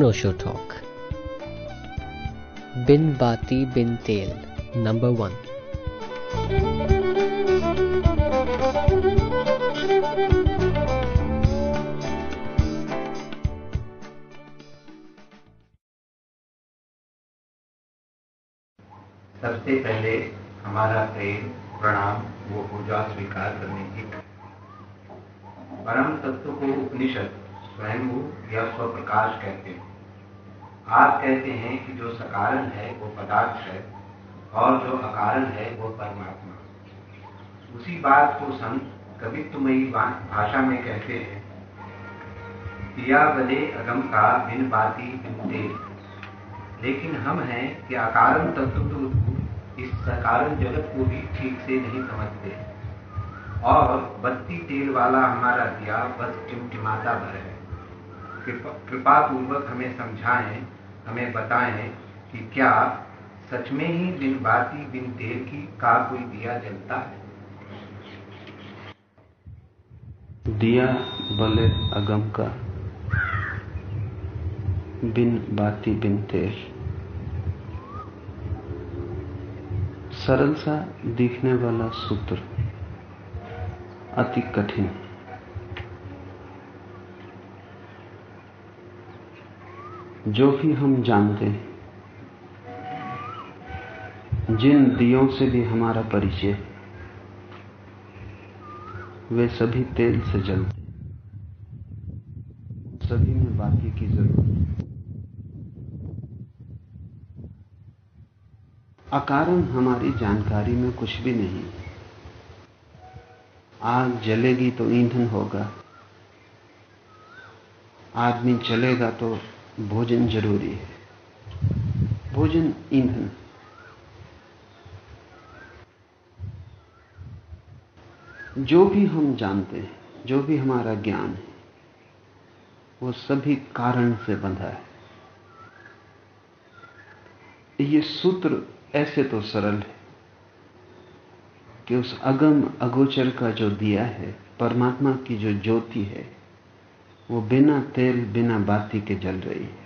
Osho Talk. बिन बाती बिन तेल number one सबसे पहले हमारा प्रेम, प्रणाम, वो पूजा स्वीकार करने की परम तत्व को उपनिषद स्वयं या स्वप्रकाश कहते हैं। आप कहते हैं कि जो सकारण है, वो पदार्थ है, और जो अकारण है, वो परमात्मा उसी बात को संत कवित्वमयी भाषा में कहते हैं दिया बले अगम का बिन बाती बिन लेकिन हम हैं कि अकारण तत्व इस सकारण जगत को भी ठीक से नहीं समझते। और बत्ती तेल वाला हमारा दिया बस टिमटिमाता भर है। कृपा पूर्वक हमें समझाएँ, हमें बताएँ कि क्या सच में ही बिन बाती, बिन तेल की का कोई दिया जलता है? दिया बले अगम का, बिन बाती, बिन तेल। सरल सा दिखने वाला सूत्र, अति कठिन। जो भी हम जानते हैं। जिन दियों से भी हमारा परिचय वे सभी तेल से जलते सभी में बाकी की ज़रूरत अकारण हमारी जानकारी में कुछ भी नहीं। आग जलेगी तो ईंधन होगा। आदमी चलेगा तो भोजन ज़रूरी है। भोजन ईंधन। जो भी हम जानते हैं, जो भी हमारा ज्ञान है, वो सभी कारण से बंधा है। ये सूत्र ऐसे तो सरल है कि उस अगम अगोचर का जो दिया है, परमात्मा की जो ज्योति है वो बिना तेल, बिना बाती के जल रही है।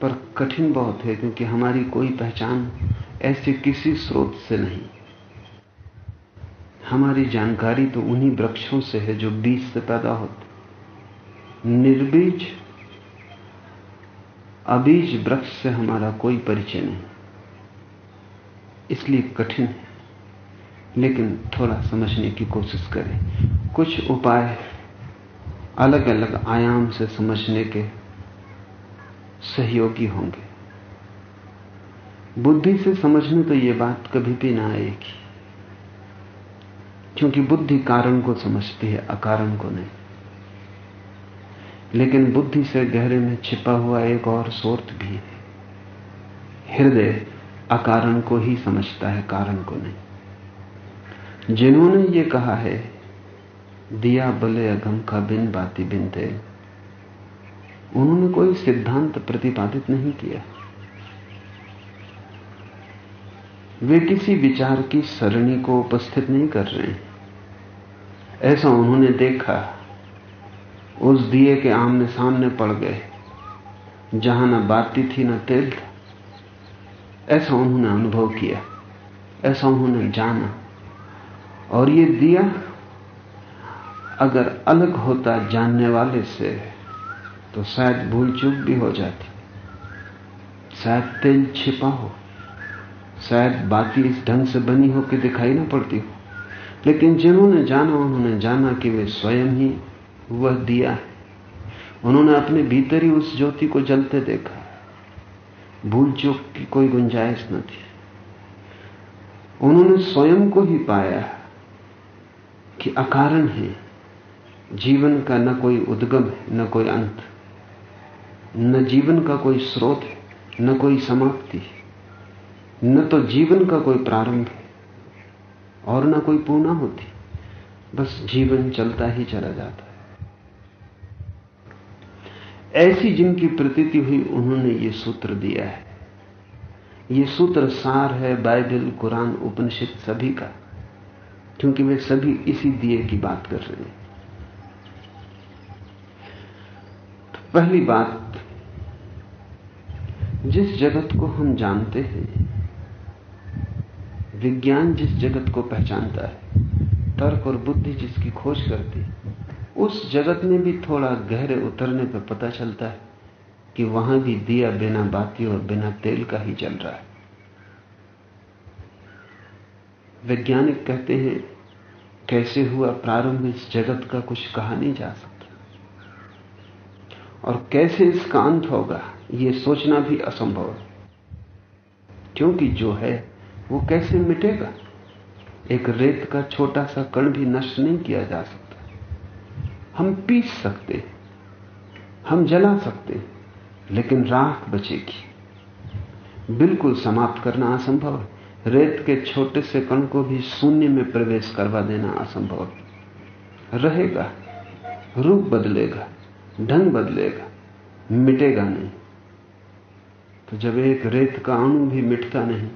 पर कठिन बहुत है, क्योंकि हमारी कोई पहचान ऐसे किसी स्रोत से नहीं। हमारी जानकारी तो उन्हीं वृक्षों से है जो बीज से पैदा होते निर्बीज, अबीज वृक्ष से हमारा कोई परिचय नहीं। इसलिए कठिन है। लेकिन थोड़ा समझने की कोशिश करें। कुछ उपाय अलग अलग आयाम से समझने के सहयोगी होंगे। बुद्धि से समझने तो यह बात कभी भी ना आएगी, क्योंकि बुद्धि कारण को समझती है, अकारण को नहीं। लेकिन बुद्धि से गहरे में छिपा हुआ एक और सोर्थ भी है। हृदय अकारण को ही समझता है, कारण को नहीं। जिन्होंने ये कहा है, दिया बले अगम का बिन बाती बिन तेल उन्होंने कोई सिद्धांत प्रतिपादित नहीं किया। वे किसी विचार की सरणी को उपस्थित नहीं कर रहे हैं। ऐसा उन्होंने देखा। उस दिए के आमने सामने पड़ गए। जहाँ न बाती थी, न तेल था। ऐसा उन्होंने अनुभव किया। ऐसा उन्होंने जाना। और ये दिया अगर अलग होता जानने वाले से तो शायद भूल चूक भी हो जाती। शायद तेल छिपा हो। शायद बाकी इस ढंग से बनी हो कि दिखाई ना पड़ती हो। लेकिन जिन्होंने जाना, उन्होंने जाना कि वे स्वयं ही वह दिया है। उन्होंने अपने भीतर ही उस ज्योति को जलते देखा। भूल चूक की कोई गुंजाइश न थी। उन्होंने स्वयं को ही पाया कि अकारण है। जीवन का न कोई उद्गम है, न कोई अंत। न जीवन का कोई स्रोत है, न कोई समाप्ति है। न तो जीवन का कोई प्रारंभ है, और न कोई पूर्णा होती बस जीवन चलता ही चला जाता है। ऐसी जिनकी प्रतीति हुई, उन्होंने ये सूत्र दिया है। ये सूत्र सार है बाइबल, कुरान, उपनिषद सभी का। क्योंकि वे सभी इसी दिए की बात कर रहे हैं। तो पहली बात, जिस जगत को हम जानते हैं, विज्ञान जिस जगत को पहचानता है, तर्क और बुद्धि जिसकी खोज करती है, उस जगत में भी थोड़ा गहरे उतरने पर पता चलता है कि वहाँ भी दिया बिना बाती और बिना तेल का ही चल रहा है। वैज्ञानिक कहते हैं, कैसे हुआ प्रारंभ इस जगत का कुछ कहा नहीं जा सकता? और कैसे इसका अंत होगा? यह सोचना भी असंभव है। क्योंकि जो है, वो कैसे मिटेगा? एक रेत का छोटा सा कण भी नष्ट नहीं किया जा सकता। हम पीस सकते हम जला सकते लेकिन राख बचेगी। बिल्कुल समाप्त करना असंभव है। रेत के छोटे से कण को भी शून्य में प्रवेश करवा देना असंभव है। रहेगा, रूप बदलेगा, ढंग बदलेगा, मिटेगा नहीं। तो जब एक रेत का अणु भी मिटता नहीं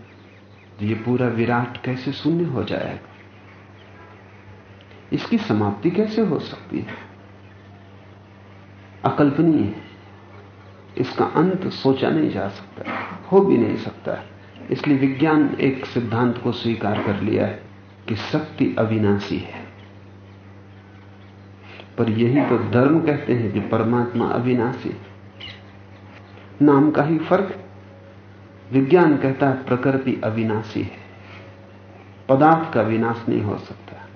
तो ये पूरा विराट कैसे शून्य हो जाएगा? इसकी समाप्ति कैसे हो सकती है? अकल्पनीय है। इसका अंत सोचा नहीं जा सकता, हो भी नहीं सकता। इसलिए विज्ञान एक सिद्धांत को स्वीकार कर लिया है कि शक्ति अविनाशी है। पर यही तो धर्म कहते हैं कि परमात्मा अविनाशी नाम का ही फ़र्क विज्ञान कहता है प्रकृति अविनाशी है। पदार्थ का विनाश नहीं हो सकता।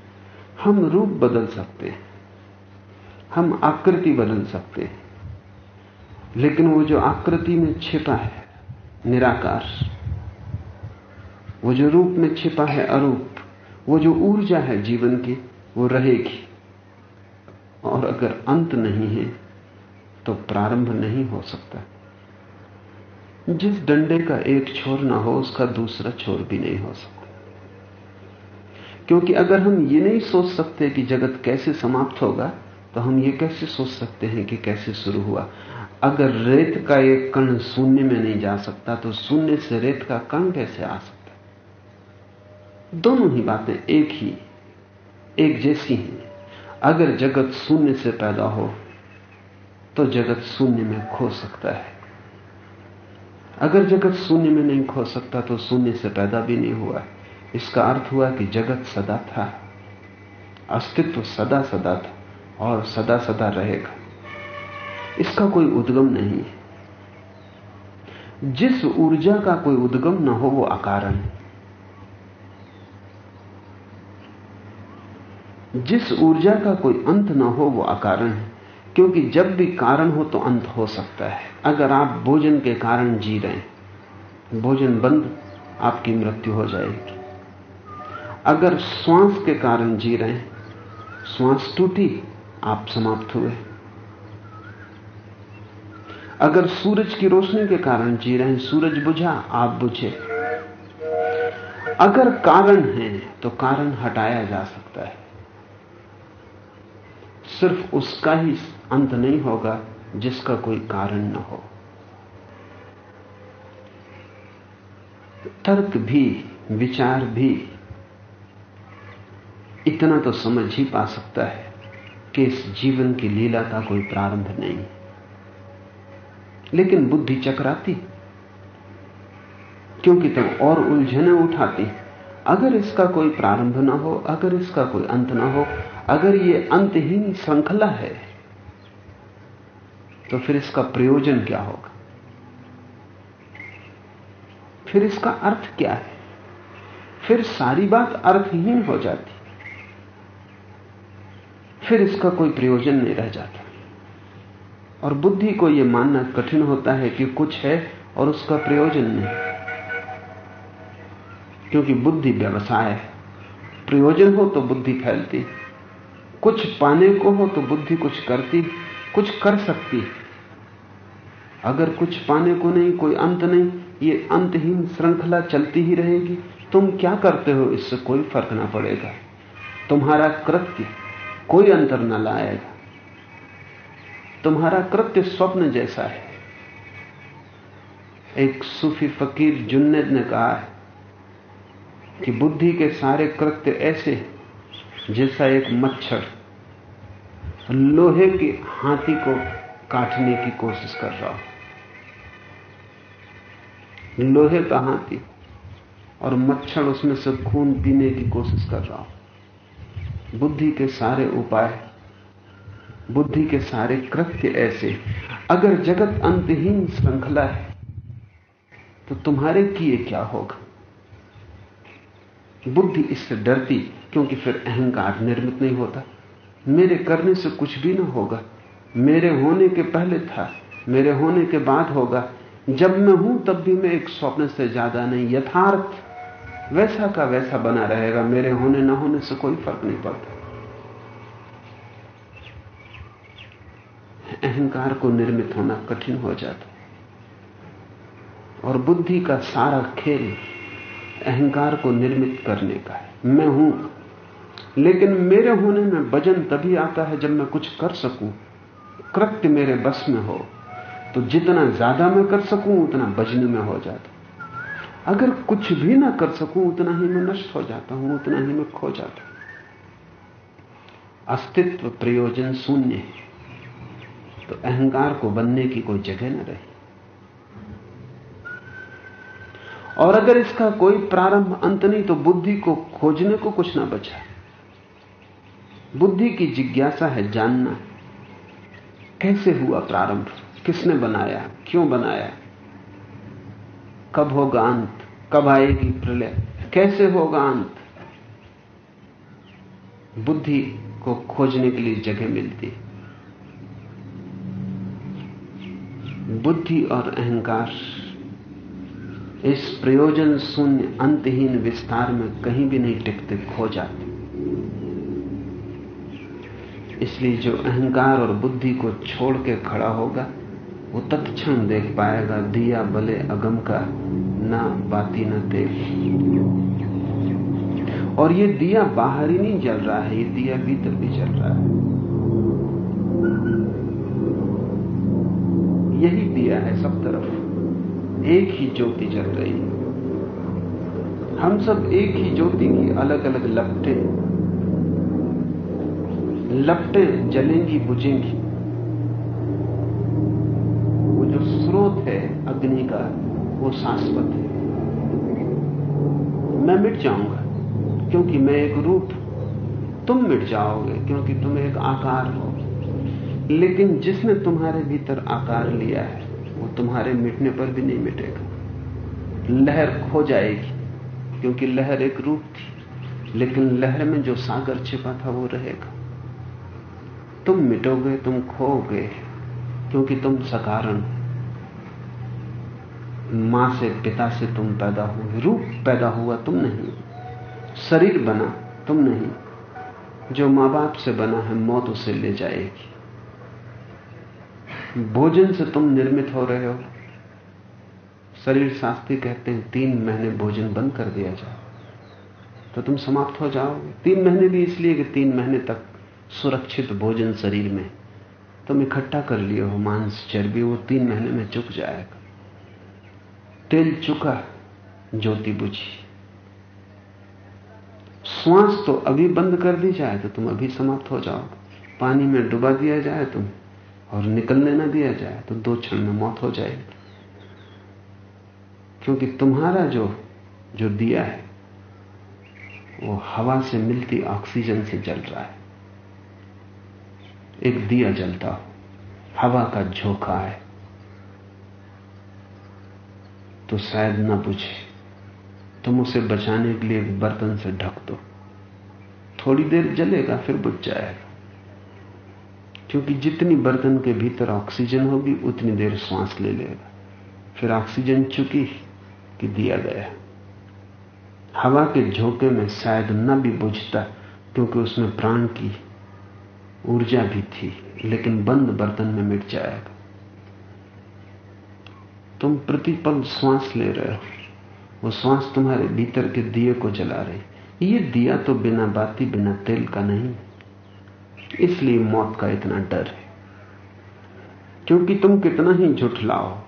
हम रूप बदल सकते हैं। हम आकृति बदल सकते हैं। लेकिन वो जो आकृति में छिपा है, निराकार वो जो रूप में छिपा है अरूप, वो जो ऊर्जा है जीवन की, वो रहेगी। और अगर अंत नहीं है तो प्रारंभ नहीं हो सकता। जिस डंडे का एक छोर ना हो, उसका दूसरा छोर भी नहीं हो सकता। क्योंकि अगर हम ये नहीं सोच सकते कि जगत कैसे समाप्त होगा तो हम ये कैसे सोच सकते हैं कि कैसे शुरू हुआ? अगर रेत का एक कण शून्य में नहीं जा सकता तो शून्य से रेत का कण कैसे आ सकता? दोनों ही बातें एक ही, एक जैसी हैं। अगर जगत शून्य से पैदा हो तो जगत शून्य में खो सकता है। अगर जगत शून्य में नहीं खो सकता तो शून्य से पैदा भी नहीं हुआ इसका अर्थ हुआ कि जगत सदा था, अस्तित्व सदा सदा था और सदा सदा रहेगा। इसका कोई उद्गम नहीं है। जिस ऊर्जा का कोई उद्गम न हो, वो अकारण है। जिस ऊर्जा का कोई अंत ना हो, वो अकारण है। क्योंकि जब भी कारण हो तो अंत हो सकता है। अगर आप भोजन के कारण जी रहे हैं, भोजन बंद, आपकी मृत्यु हो जाएगी। अगर श्वास के कारण जी रहे हैं, श्वास टूटी, आप समाप्त हुए। अगर सूरज की रोशनी के कारण जी रहे हैं, सूरज बुझा, आप बुझे। अगर कारण है तो कारण हटाया जा सकता सिर्फ़ उसका ही अंत नहीं होगा, जिसका कोई कारण न हो। तर्क भी, विचार भी, इतना तो समझ ही पा सकता है कि इस जीवन की लीला का कोई प्रारंभ नहीं। लेकिन बुद्धि चकराती, क्योंकि तब तो और उलझने उठाती। अगर इसका कोई प्रारंभ ना हो, अगर इसका कोई अंत ना हो अगर ये अंतहीन श्रृंखला है तो फिर इसका प्रयोजन क्या होगा? फिर इसका अर्थ क्या है? फिर सारी बात अर्थहीन हो जाती। फिर इसका कोई प्रयोजन नहीं रह जाता। और बुद्धि को यह मानना कठिन होता है कि कुछ है और उसका प्रयोजन नहीं। क्योंकि बुद्धि व्यवसाय है। प्रयोजन हो तो बुद्धि फैलती। कुछ पाने को हो तो बुद्धि कुछ करती, कुछ कर सकती अगर कुछ पाने को नहीं, कोई अंत नहीं, ये अंतहीन श्रृंखला चलती ही रहेगी। तुम क्या करते हो, इससे कोई फ़र्क ना पड़ेगा। तुम्हारा कृत्य कोई अंतर न लाएगा। तुम्हारा कृत्य स्वप्न जैसा है। एक सूफी फकीर जुन्नद ने कहा है कि बुद्धि के सारे कृत्य ऐसे जैसा एक मच्छर लोहे के हाथी को काटने की कोशिश कर रहा हूँ। लोहे का हाथी और मच्छर उसमें से खून पीने की कोशिश कर रहा हूँ। बुद्धि के सारे उपाय, बुद्धि के सारे कृत्य ऐसे। अगर जगत अंतहीन श्रृंखला है तो तुम्हारे किए क्या होगा? बुद्धि इससे डरती, क्योंकि फिर अहंकार निर्मित नहीं होता। मेरे करने से कुछ भी ना होगा। मेरे होने के पहले था, मेरे होने के बाद होगा। जब मैं हूँ, तब भी मैं एक स्वप्न से ज़्यादा नहीं, यथार्थ। वैसा का वैसा बना रहेगा, मेरे होने ना होने से कोई फ़र्क नहीं पड़ता। अहंकार को निर्मित होना कठिन हो जाता। और बुद्धि का सारा खेल अहंकार को निर्मित करने का है। मैं हूँ लेकिन मेरे होने में वज़न तभी आता है जब मैं कुछ कर सकूँ। कृत्य मेरे बस में हो तो जितना ज़्यादा मैं कर सकूँ, उतना बजने में हो जाता। अगर कुछ भी ना कर सकूँ, उतना ही मैं नष्ट हो जाता हूँ, उतना ही मैं खो जाता हूँ। अस्तित्व प्रयोजन शून्य है। तो अहंकार को बनने की कोई जगह न रही। और अगर इसका कोई प्रारंभ अंत नहीं तो बुद्धि को खोजने को कुछ ना बचा। बुद्धि की जिज्ञासा है जानना। कैसे हुआ प्रारंभ? किसने बनाया? क्यों बनाया? कब होगा अंत? कब आएगी प्रलय? कैसे होगा अंत? बुद्धि को खोजने के लिए जगह मिलती बुद्धि और अहंकार, इस प्रयोजन शून्य, अंतहीन विस्तार में कहीं भी नहीं टिकते, खो जाते। इसलिए जो अहंकार और बुद्धि को छोड़ के खड़ा होगा, वो तत्क्षण देख पाएगा, दिया बले अगम का ना बाती न देख और ये दिया बाहर ही नहीं जल रहा है, ये दिया भीतर भी जल रहा है। यही दिया है सब तरफ़। एक ही ज्योति जल रही है। हम सब एक ही ज्योति की अलग अलग लपटे लपटे, जलेंगी, बुझेंगी। वो जो स्रोत है अग्नि का, वो शाश्वत है। मैं मिट जाऊँगा, क्योंकि मैं एक रूप। तुम मिट जाओगे, क्योंकि तुम एक आकार हो। लेकिन जिसने तुम्हारे भीतर आकार लिया है, वो तुम्हारे मिटने पर भी नहीं मिटेगा। लहर खो जाएगी, क्योंकि लहर एक रूप थी। लेकिन लहर में जो सागर छिपा था, वो रहेगा। तुम मिटोगे, तुम खोगे क्योंकि तुम सकारण माँ से, पिता से तुम पैदा हुए, रूप पैदा हुआ तुम नहीं। शरीर बना तुम नहीं। जो माँ बाप से बना है, मौत उसे ले जाएगी। भोजन से तुम निर्मित हो रहे हो। शरीर शास्त्री कहते हैं, तीन महीने भोजन बंद कर दिया जाए तो तुम समाप्त हो जाओगे। तीन महीने भी इसलिए कि तीन महीने तक सुरक्षित भोजन शरीर में, तुम इकट्ठा कर लिए हो मांस, चर्बी, वो तीन महीने में चुक जाएगा। तेल चुका, ज्योति बुझी। श्वास तो अभी बंद कर दी जाए तो तुम अभी समाप्त हो जाओगे। पानी में डुबा दिया जाए तुम और निकलने ना दिया जाए तो दो क्षण में मौत हो जाएगी। क्योंकि तुम्हारा जो जो दिया है, वो हवा से मिलती ऑक्सीजन से जल रहा है। एक दिया जलता हो हवा का झोंका है। तो शायद ना बुझे तुम उसे बचाने के लिए एक बर्तन से ढक दो। थोड़ी देर जलेगा, फिर बुझ जाएगा। क्योंकि जितनी बर्तन के भीतर ऑक्सीजन होगी, उतनी देर श्वास ले लेगा। फिर ऑक्सीजन चुकी कि दिया गया। हवा के झोंके में शायद न भी बुझता, क्योंकि उसमें प्राण की ऊर्जा भी थी, लेकिन बंद बर्तन में मिट जाएगा तुम प्रतिपल श्वास ले रहे हो। वो श्वास तुम्हारे भीतर के दिए को जला रही ये दिया तो बिना बाती, बिना तेल का नहीं। इसलिए मौत का इतना डर है। क्योंकि तुम कितना ही झुठलाओ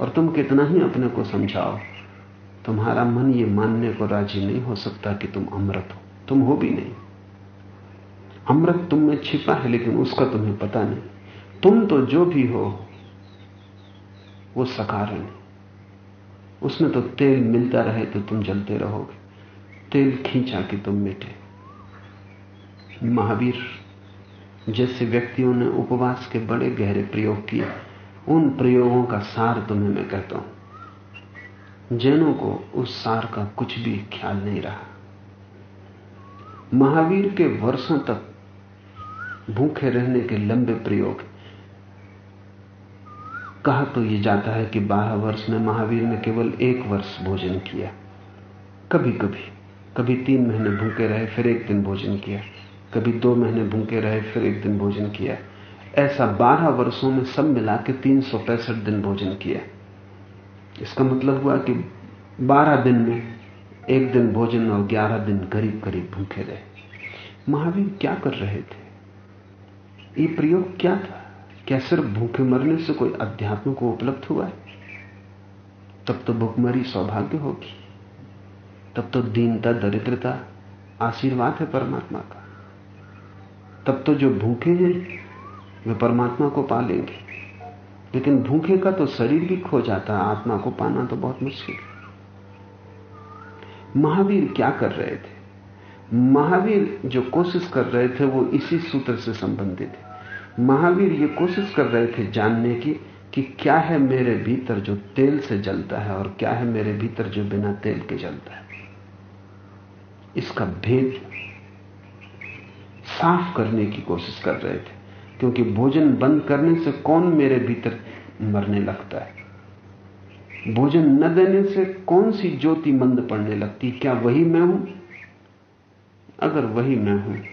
और तुम कितना ही अपने को समझाओ, तुम्हारा मन ये मानने को राज़ी नहीं हो सकता कि तुम अमृत हो। तुम हो भी नहीं। अमृत तुम में छिपा है, लेकिन उसका तुम्हें पता नहीं। तुम तो जो भी हो, वो सकारण है। उसमें तो तेल मिलता रहे तो तुम जलते रहोगे। तेल खींचा कि तुम मिटे। महावीर, जैसे व्यक्तियों ने उपवास के बड़े गहरे प्रयोग किए, उन प्रयोगों का सार तुम्हें मैं कहता हूँ। जैनों को उस सार का कुछ भी ख्याल नहीं रहा। महावीर के वर्षों तक भूखे रहने के लंबे प्रयोग। कहा तो यह जाता है कि बारह वर्ष में महावीर ने केवल एक वर्ष भोजन किया। कभी कभी कभी तीन महीने भूखे रहे, फिर एक दिन भोजन किया। कभी दो महीने भूखे रहे, फिर एक दिन भोजन किया। ऐसा बारह वर्षों में सब मिला के तीन सौ पैंसठ दिन भोजन किया। इसका मतलब हुआ कि बारह दिन में एक दिन भोजन और ग्यारह दिन करीब करीब भूखे रहे। महावीर क्या कर रहे थे? ये प्रयोग क्या था? क्या सिर्फ़ भूखे मरने से कोई अध्यात्म को उपलब्ध हुआ है? तब तो भूखमरी सौभाग्य होगी। तब तो दीनता, दरिद्रता आशीर्वाद है परमात्मा का। तब तो जो भूखे हैं, वे परमात्मा को पा लेंगे। लेकिन भूखे का तो शरीर भी खो जाता है, आत्मा को पाना तो बहुत मुश्किल महावीर क्या कर रहे थे? महावीर जो कोशिश कर रहे थे, वो इसी सूत्र से संबंधित है। महावीर ये कोशिश कर रहे थे जानने की कि क्या है मेरे भीतर जो तेल से जलता है और क्या है मेरे भीतर जो बिना तेल के जलता है। इसका भेद साफ़ करने की कोशिश कर रहे थे, क्योंकि भोजन बंद करने से कौन मेरे भीतर मरने लगता है? भोजन न देने से कौन सी ज्योति मंद पड़ने लगती? क्या वही मैं हूँ? अगर वही मैं हूँ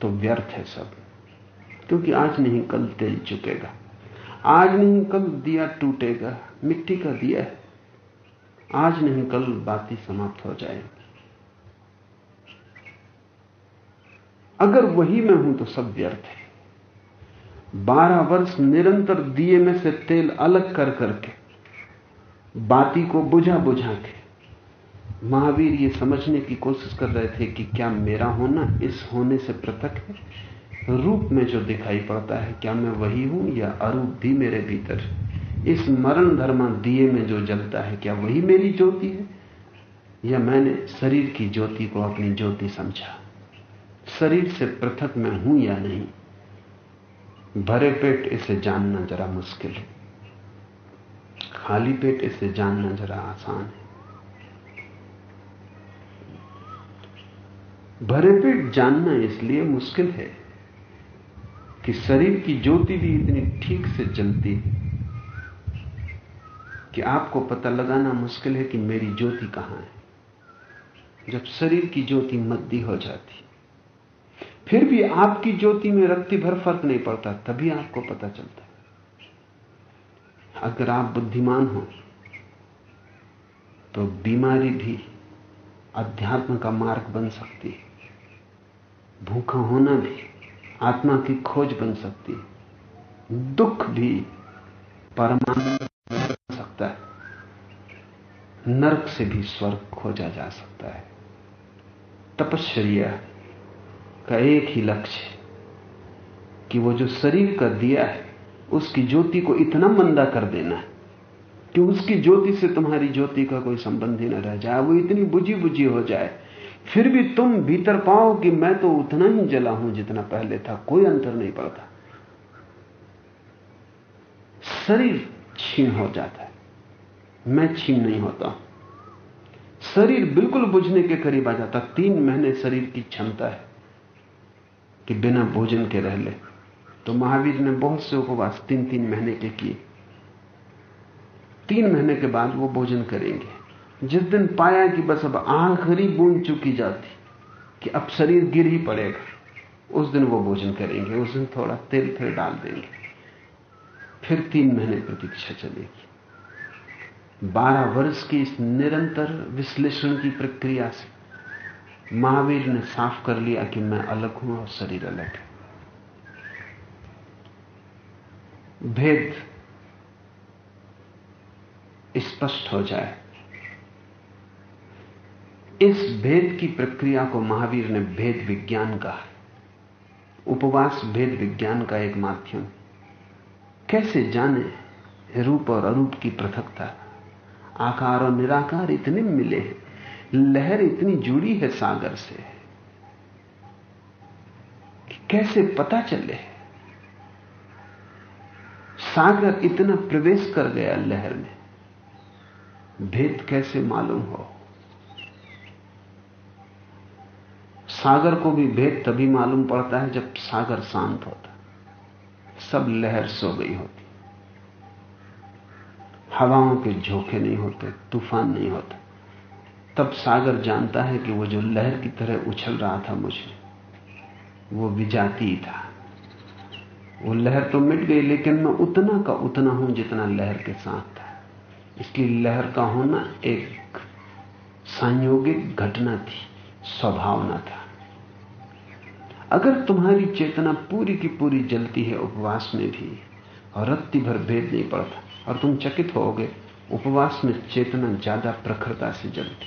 तो व्यर्थ है सब। क्योंकि आज नहीं कल तेल चुकेगा। आज नहीं कल दिया टूटेगा, मिट्टी का दिया है। आज नहीं कल बाती समाप्त हो जाएगी। अगर वही मैं हूँ तो सब व्यर्थ है। बारह वर्ष निरंतर दिए में से तेल अलग कर करके, बाती को बुझा बुझा के महावीर ये समझने की कोशिश कर रहे थे कि क्या मेरा होना इस होने से पृथक है? रूप में जो दिखाई पड़ता है, क्या मैं वही हूँ या अरूप भी मेरे भीतर? इस मरण धर्मा दिए में जो जलता है, क्या वही मेरी ज्योति है? या मैंने शरीर की ज्योति को अपनी ज्योति समझा? शरीर से पृथक मैं हूँ या नहीं? भरे पेट इसे जानना जरा मुश्किल है। खाली पेट इसे जानना जरा आसान है। भरे पेट जानना इसलिए मुश्किल है कि शरीर की ज्योति भी इतनी ठीक से जलती है कि आपको पता लगाना मुश्किल है कि मेरी ज्योति कहाँ है। जब शरीर की ज्योति मद्दी हो जाती, फिर भी आपकी ज्योति में रत्ती भर फ़र्क नहीं पड़ता, तभी आपको पता चलता अगर आप बुद्धिमान हो तो बीमारी भी अध्यात्म का मार्ग बन सकती है। भूखा होना भी आत्मा की खोज बन सकती है। दुख भी परमानंद बन सकता है। नरक से भी स्वर्ग खोजा जा सकता है। तपश्चर्या का एक ही लक्ष्य कि वो जो शरीर का दिया है, उसकी ज्योति को इतना मंदा कर देना है कि उसकी ज्योति से तुम्हारी ज्योति का कोई संबंध ही न रह जाए। वो इतनी बुझी बुझी हो जाए फिर भी तुम भीतर पाओ कि मैं तो उतना ही जला हूँ जितना पहले था। कोई अंतर नहीं पड़ता। शरीर छीन हो जाता है। मैं छीन नहीं होता शरीर बिल्कुल बुझने के करीब आ जाता। तीन महीने शरीर की क्षमता है कि बिना भोजन के रह ले। तो महावीर ने बहुत से उपवास तीन तीन महीने के किए। तीन महीने के बाद वो भोजन करेंगे। जिस दिन पाया कि बस अब आखिरी बूंद चुकी जाती, कि अब शरीर गिर ही पड़ेगा, उस दिन वो भोजन करेंगे, उस दिन थोड़ा तेल फिर डाल देंगे। फिर तीन महीने प्रतीक्षा चलेगी। बारह वर्ष की इस निरंतर विश्लेषण की प्रक्रिया से महावीर ने साफ़ कर लिया कि मैं अलग हूँ और शरीर अलग है। भेद स्पष्ट हो जाए। इस भेद की प्रक्रिया को महावीर ने भेद विज्ञान कहा। उपवास भेद विज्ञान का एक माध्यम। कैसे जाने रूप और अरूप की पृथकता? आकार और निराकार इतने मिले हैं, लहर इतनी जुड़ी है सागर से। कि कैसे पता चले? सागर इतना प्रवेश कर गया लहर में। भेद कैसे मालूम हो? सागर को भी भेद तभी मालूम पड़ता है जब सागर शांत होता सब लहर सो गई होती। हवाओं के झोंके नहीं होते, तूफ़ान नहीं होता। तब सागर जानता है कि वो जो लहर की तरह उछल रहा था मुझे, वो विजाती था। वो लहर तो मिट गई, लेकिन मैं उतना का उतना हूँ जितना लहर के साथ था। इसलिए लहर का होना एक संयोगिक घटना थी स्वभावना था। अगर तुम्हारी चेतना पूरी की पूरी जलती है उपवास में भी, और रत्ती भर भेद नहीं पड़ता, और तुम चकित होगे उपवास में चेतना ज़्यादा प्रखरता से जलती।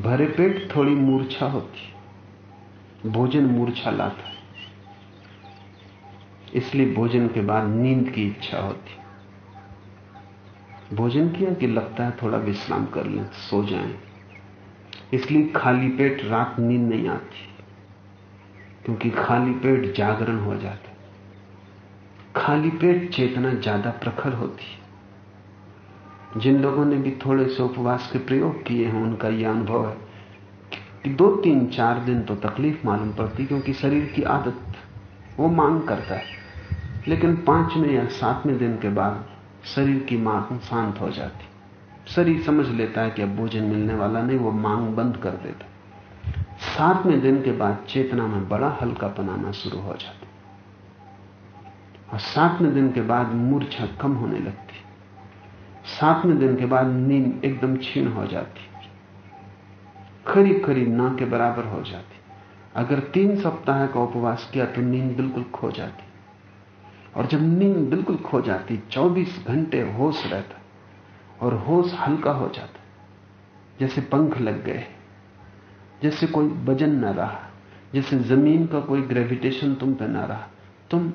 भरे पेट थोड़ी मूर्छा होती, भोजन मूर्छा लाता। है इसलिए भोजन के बाद नींद की इच्छा होती। भोजन किया कि लगता है थोड़ा विश्राम कर लें, सो जाएँ। इसलिए खाली पेट रात नींद नहीं आती, क्योंकि खाली पेट जागरण हो जाता खाली पेट चेतना ज़्यादा प्रखर होती है। जिन लोगों ने भी थोड़े से उपवास के प्रयोग किए हैं, उनका यह अनुभव है कि दो तीन चार दिन तो तकलीफ़ मालूम पड़ती, क्योंकि शरीर की आदत वो मांग करता है। लेकिन पाँचवें या सातवें दिन के बाद शरीर की मांग शांत हो जाती। शरीर समझ लेता है कि अब भोजन मिलने वाला नहीं, वो मांग बंद कर देता सातवें दिन के बाद चेतना में बड़ा हल्का बनाना शुरू हो जाता और सातवें दिन के बाद मूर्छा कम होने लगती सातवें दिन के बाद नींद एकदम क्षीण हो जाती करीब करीब ना के बराबर हो जाती अगर तीन सप्ताह का उपवास किया तो नींद बिल्कुल खो जाती और जब नींद बिल्कुल खो जाती 24 घंटे होश रहता और होश हल्का हो जाता जैसे पंख लग गए, जैसे कोई वज़न न रहा, जैसे ज़मीन का कोई ग्रेविटेशन तुम पे न रहा, तुम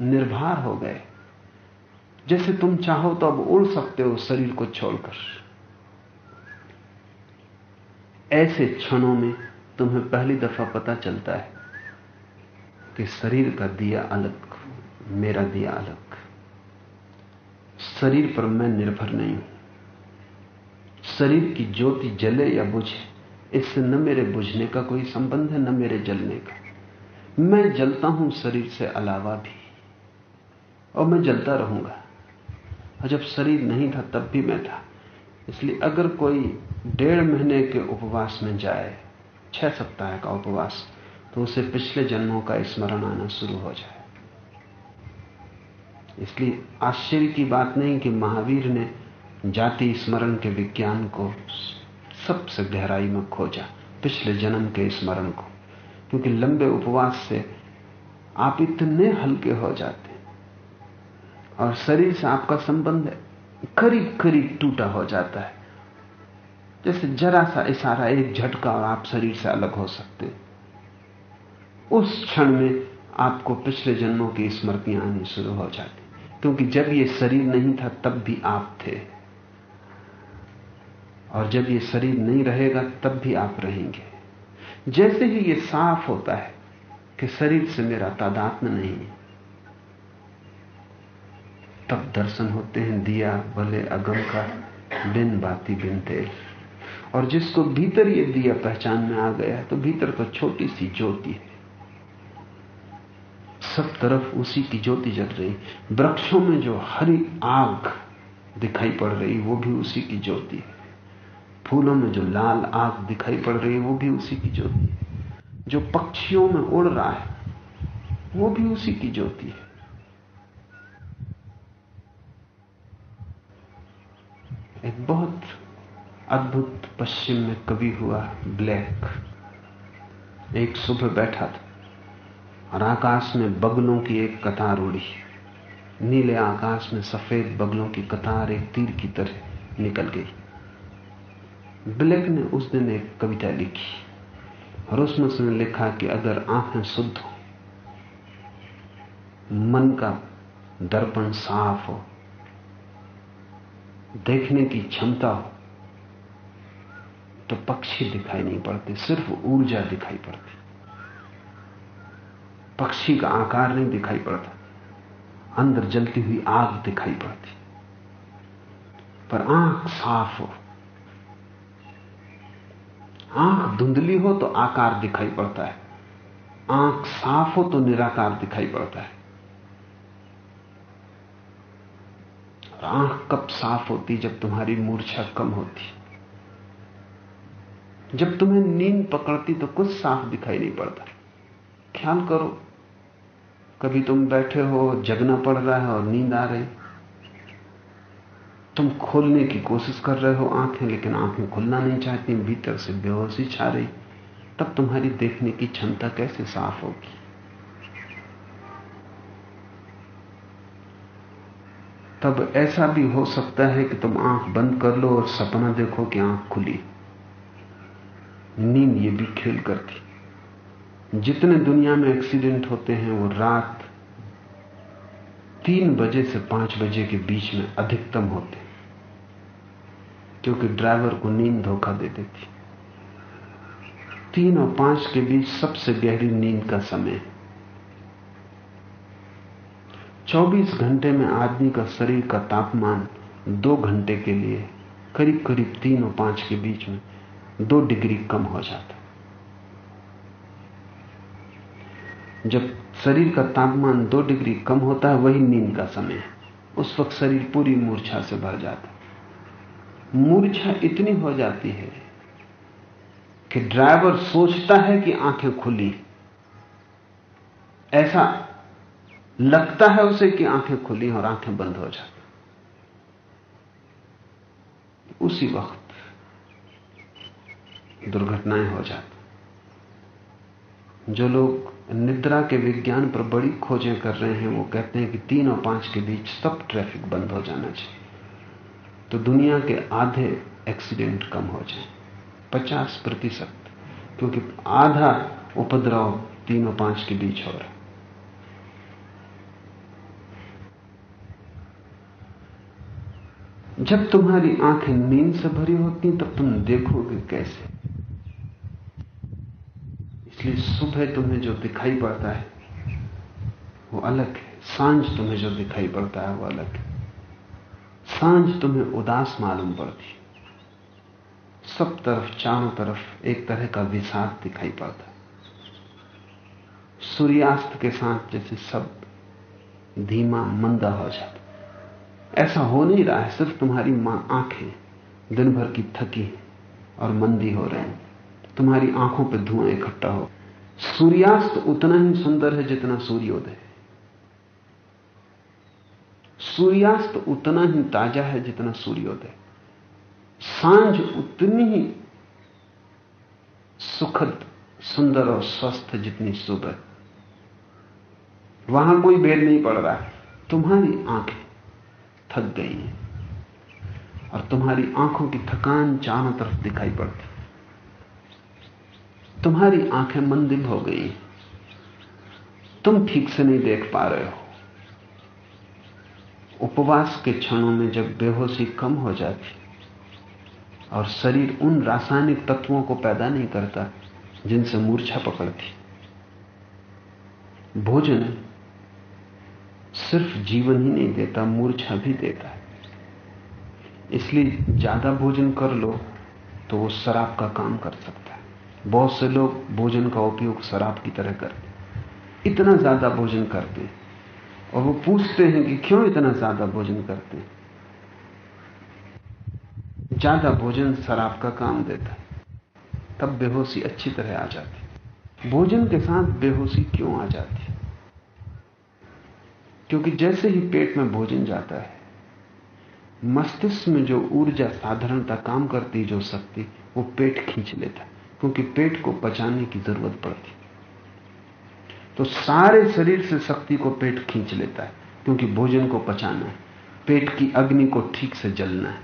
निर्भर हो गए। जैसे तुम चाहो तो अब उड़ सकते हो शरीर को छोड़कर। ऐसे क्षणों में तुम्हें पहली दफ़ा पता चलता है कि शरीर का दिया अलग, मेरा दिया अलग। शरीर पर मैं निर्भर नहीं हूँ। शरीर की ज्योति जले या बुझे, इससे न मेरे बुझने का कोई संबंध है, न मेरे जलने का। मैं जलता हूँ शरीर से अलावा भी, और मैं जलता रहूँगा। और जब शरीर नहीं था, तब भी मैं था। इसलिए अगर कोई डेढ़ महीने के उपवास में जाए, छह सप्ताह का उपवास तो उसे पिछले जन्मों का स्मरण आना शुरू हो जाए। इसलिए आश्चर्य की बात नहीं कि महावीर ने जाति स्मरण के विज्ञान को सबसे गहराई में खोजा, पिछले जन्म के स्मरण को। क्योंकि लंबे उपवास से आप इतने हल्के हो जाते और शरीर से आपका संबंध करीब करीब टूटा हो जाता है। जैसे जरा सा इशारा, एक झटका और आप शरीर से अलग हो सकते उस क्षण में आपको पिछले जन्मों की स्मृतियाँ आनी शुरू हो जाती क्योंकि जब ये शरीर नहीं था, तब भी आप थे। और जब ये शरीर नहीं रहेगा, तब भी आप रहेंगे। जैसे ही ये साफ़ होता है कि शरीर से मेरा तादात्म नहीं है, तब दर्शन होते हैं दिया भले अगम का बिन बाती, बिन तेल। और जिसको भीतर ये दिया पहचान में आ गया है तो भीतर तो छोटी सी ज्योति है। सब तरफ़ उसी की ज्योति जल रही। वृक्षों में जो हरी आग दिखाई पड़ रही, वो भी उसी की ज्योति है। फूलों में जो लाल आग दिखाई पड़ रही है, वो भी उसी की ज्योति है। जो पक्षियों में उड़ रहा है, वो भी उसी की ज्योति है। एक बहुत अद्भुत पश्चिम में कवि हुआ ब्लैक। एक सुबह बैठा था और आकाश में बगलों की एक कतार उड़ी। नीले आकाश में सफ़ेद बगलों की कतार एक तीर की तरह निकल गई। ब्लैक ने उस दिन एक कविता लिखी और उसमें उसने लिखा कि अगर आँखें शुद्ध हो, मन का दर्पण साफ़ हो, देखने की क्षमता हो तो पक्षी दिखाई नहीं पड़ते, सिर्फ़ ऊर्जा दिखाई पड़ती। पक्षी का आकार नहीं दिखाई पड़ता, अंदर जलती हुई आग दिखाई पड़ती। पर आँख साफ़ हो आँख धुंधली हो तो आकार दिखाई पड़ता है। आँख साफ़ हो तो निराकार दिखाई पड़ता है। आँख कब साफ़ होती जब तुम्हारी मूर्छा कम होती। जब तुम्हें नींद पकड़ती तो कुछ साफ़ दिखाई नहीं पड़ता। ख्याल करो, कभी तुम बैठे हो, जगना पड़ रहा है और नींद आ रही। तुम खोलने की कोशिश कर रहे हो आँखें, लेकिन आँखें खुलना नहीं चाहती, भीतर से बेहोशी छा रही। तब तुम्हारी देखने की क्षमता कैसे साफ़ होगी? तब ऐसा भी हो सकता है कि तुम आँख बंद कर लो और सपना देखो कि आँख खुली। नींद ये भी खेल करती। जितने दुनिया में एक्सीडेंट होते हैं, वो रात तीन बजे से पाँच बजे के बीच में अधिकतम होते क्योंकि ड्राइवर को नींद धोखा दे देती। तीन और पाँच के बीच सबसे गहरी नींद का समय। है 24 घंटे में आदमी का शरीर का तापमान दो घंटे के लिए करीब करीब तीन और पाँच के बीच में दो डिग्री कम हो जाता। जब शरीर का तापमान दो डिग्री कम होता है, वही नींद का समय है। उस वक्त शरीर पूरी मूर्छा से भर जाता मूर्छा इतनी हो जाती है कि ड्राइवर सोचता है कि आँखें खुली। ऐसा लगता है उसे कि आँखें खुली और आँखें बंद हो जाती उसी वक्त दुर्घटनाएँ हो जाती जो लोग निद्रा के विज्ञान पर बड़ी खोजें कर रहे हैं, वो कहते हैं कि तीन और पाँच के बीच सब ट्रैफ़िक बंद हो जाना चाहिए। तो दुनिया के आधे एक्सीडेंट कम हो जाए। पचास प्रतिशत, क्योंकि आधा उपद्रव तीन और पाँच के बीच हो रहा जब तुम्हारी आँखें नींद से भरी होती तब तुम देखोगे कैसे? इसलिए सुबह तुम्हें जो दिखाई पड़ता है, वो अलग है। साँझ तुम्हें जो दिखाई पड़ता है, वो अलग है। साँझ तुम्हें उदास मालूम पड़ती। सब तरफ़, चारों तरफ़ एक तरह का विषाद दिखाई पड़ता। सूर्यास्त के साथ जैसे सब धीमा, मंदा हो जाता। ऐसा हो नहीं रहा है, सिर्फ़ तुम्हारी माँ आँखें दिन भर की थकी और मंदी हो रही तुम्हारी आँखों पर धुआँ इकट्ठा हो। सूर्यास्त उतना ही सुंदर है जितना सूर्योदय। सूर्यास्त उतना ही ताज़ा है जितना सूर्योदय। साँझ उतनी ही सुखद, सुंदर और स्वस्थ जितनी सुबह। वहाँ कोई भेद नहीं पड़ रहा तुम्हारी आँखें थक गई हैं और तुम्हारी आँखों की थकान चारों तरफ़ दिखाई पड़ती। तुम्हारी आँखें मंदिल हो गई तुम ठीक से नहीं देख पा रहे हो। उपवास के क्षणों में जब बेहोशी कम हो जाती और शरीर उन रासायनिक तत्वों को पैदा नहीं करता जिनसे मूर्छा पकड़ती, भोजन सिर्फ़ जीवन ही नहीं देता, मूर्छा भी देता है। इसलिए ज़्यादा भोजन कर लो तो वो शराब का काम कर सकता है। बहुत से लोग भोजन का उपयोग शराब की तरह करते इतना ज़्यादा भोजन करते और वो पूछते हैं कि क्यों इतना ज़्यादा भोजन करते हैं? ज़्यादा भोजन शराब का काम देता है। तब बेहोशी अच्छी तरह आ जाती भोजन के साथ बेहोशी क्यों आ जाती क्योंकि जैसे ही पेट में भोजन जाता है, मस्तिष्क में जो ऊर्जा साधारणता काम करती जो शक्ति, वो पेट खींच लेता क्योंकि पेट को पचाने की ज़रूरत पड़ती तो सारे शरीर से शक्ति को पेट खींच लेता है, क्योंकि भोजन को पचाना है, पेट की अग्नि को ठीक से जलना है।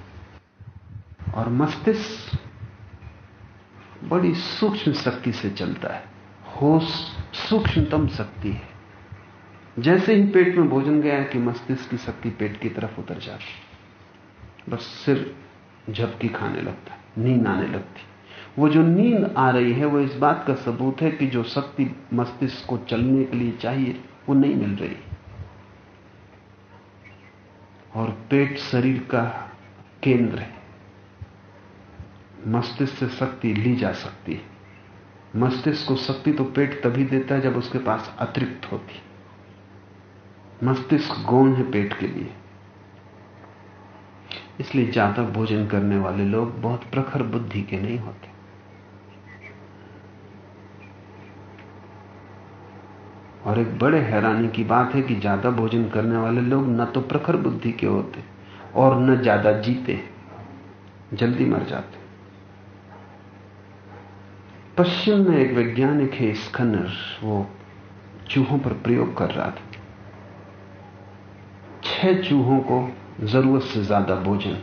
और मस्तिष्क बड़ी सूक्ष्म शक्ति से चलता है, होश सूक्ष्मतम शक्ति है। जैसे ही पेट में भोजन गया कि मस्तिष्क की शक्ति पेट की तरफ़ उतर जाती बस सिर झपकी खाने लगता है, नींद आने लगती वो जो नींद आ रही है, वो इस बात का सबूत है कि जो शक्ति मस्तिष्क को चलने के लिए चाहिए, वो नहीं मिल रही। और पेट शरीर का केंद्र है। मस्तिष्क से शक्ति ली जा सकती है। मस्तिष्क को शक्ति तो पेट तभी देता है जब उसके पास अतिरिक्त होती मस्तिष्क गौण है पेट के लिए। इसलिए ज़्यादा भोजन करने वाले लोग बहुत प्रखर बुद्धि के नहीं होते। और एक बड़े हैरानी की बात है कि ज़्यादा भोजन करने वाले लोग न तो प्रखर बुद्धि के होते और न ज़्यादा जीते, जल्दी मर जाते। पश्चिम में एक वैज्ञानिक है, स्कनर, वो चूहों पर प्रयोग कर रहा था। छह चूहों को ज़रूरत से ज़्यादा भोजन,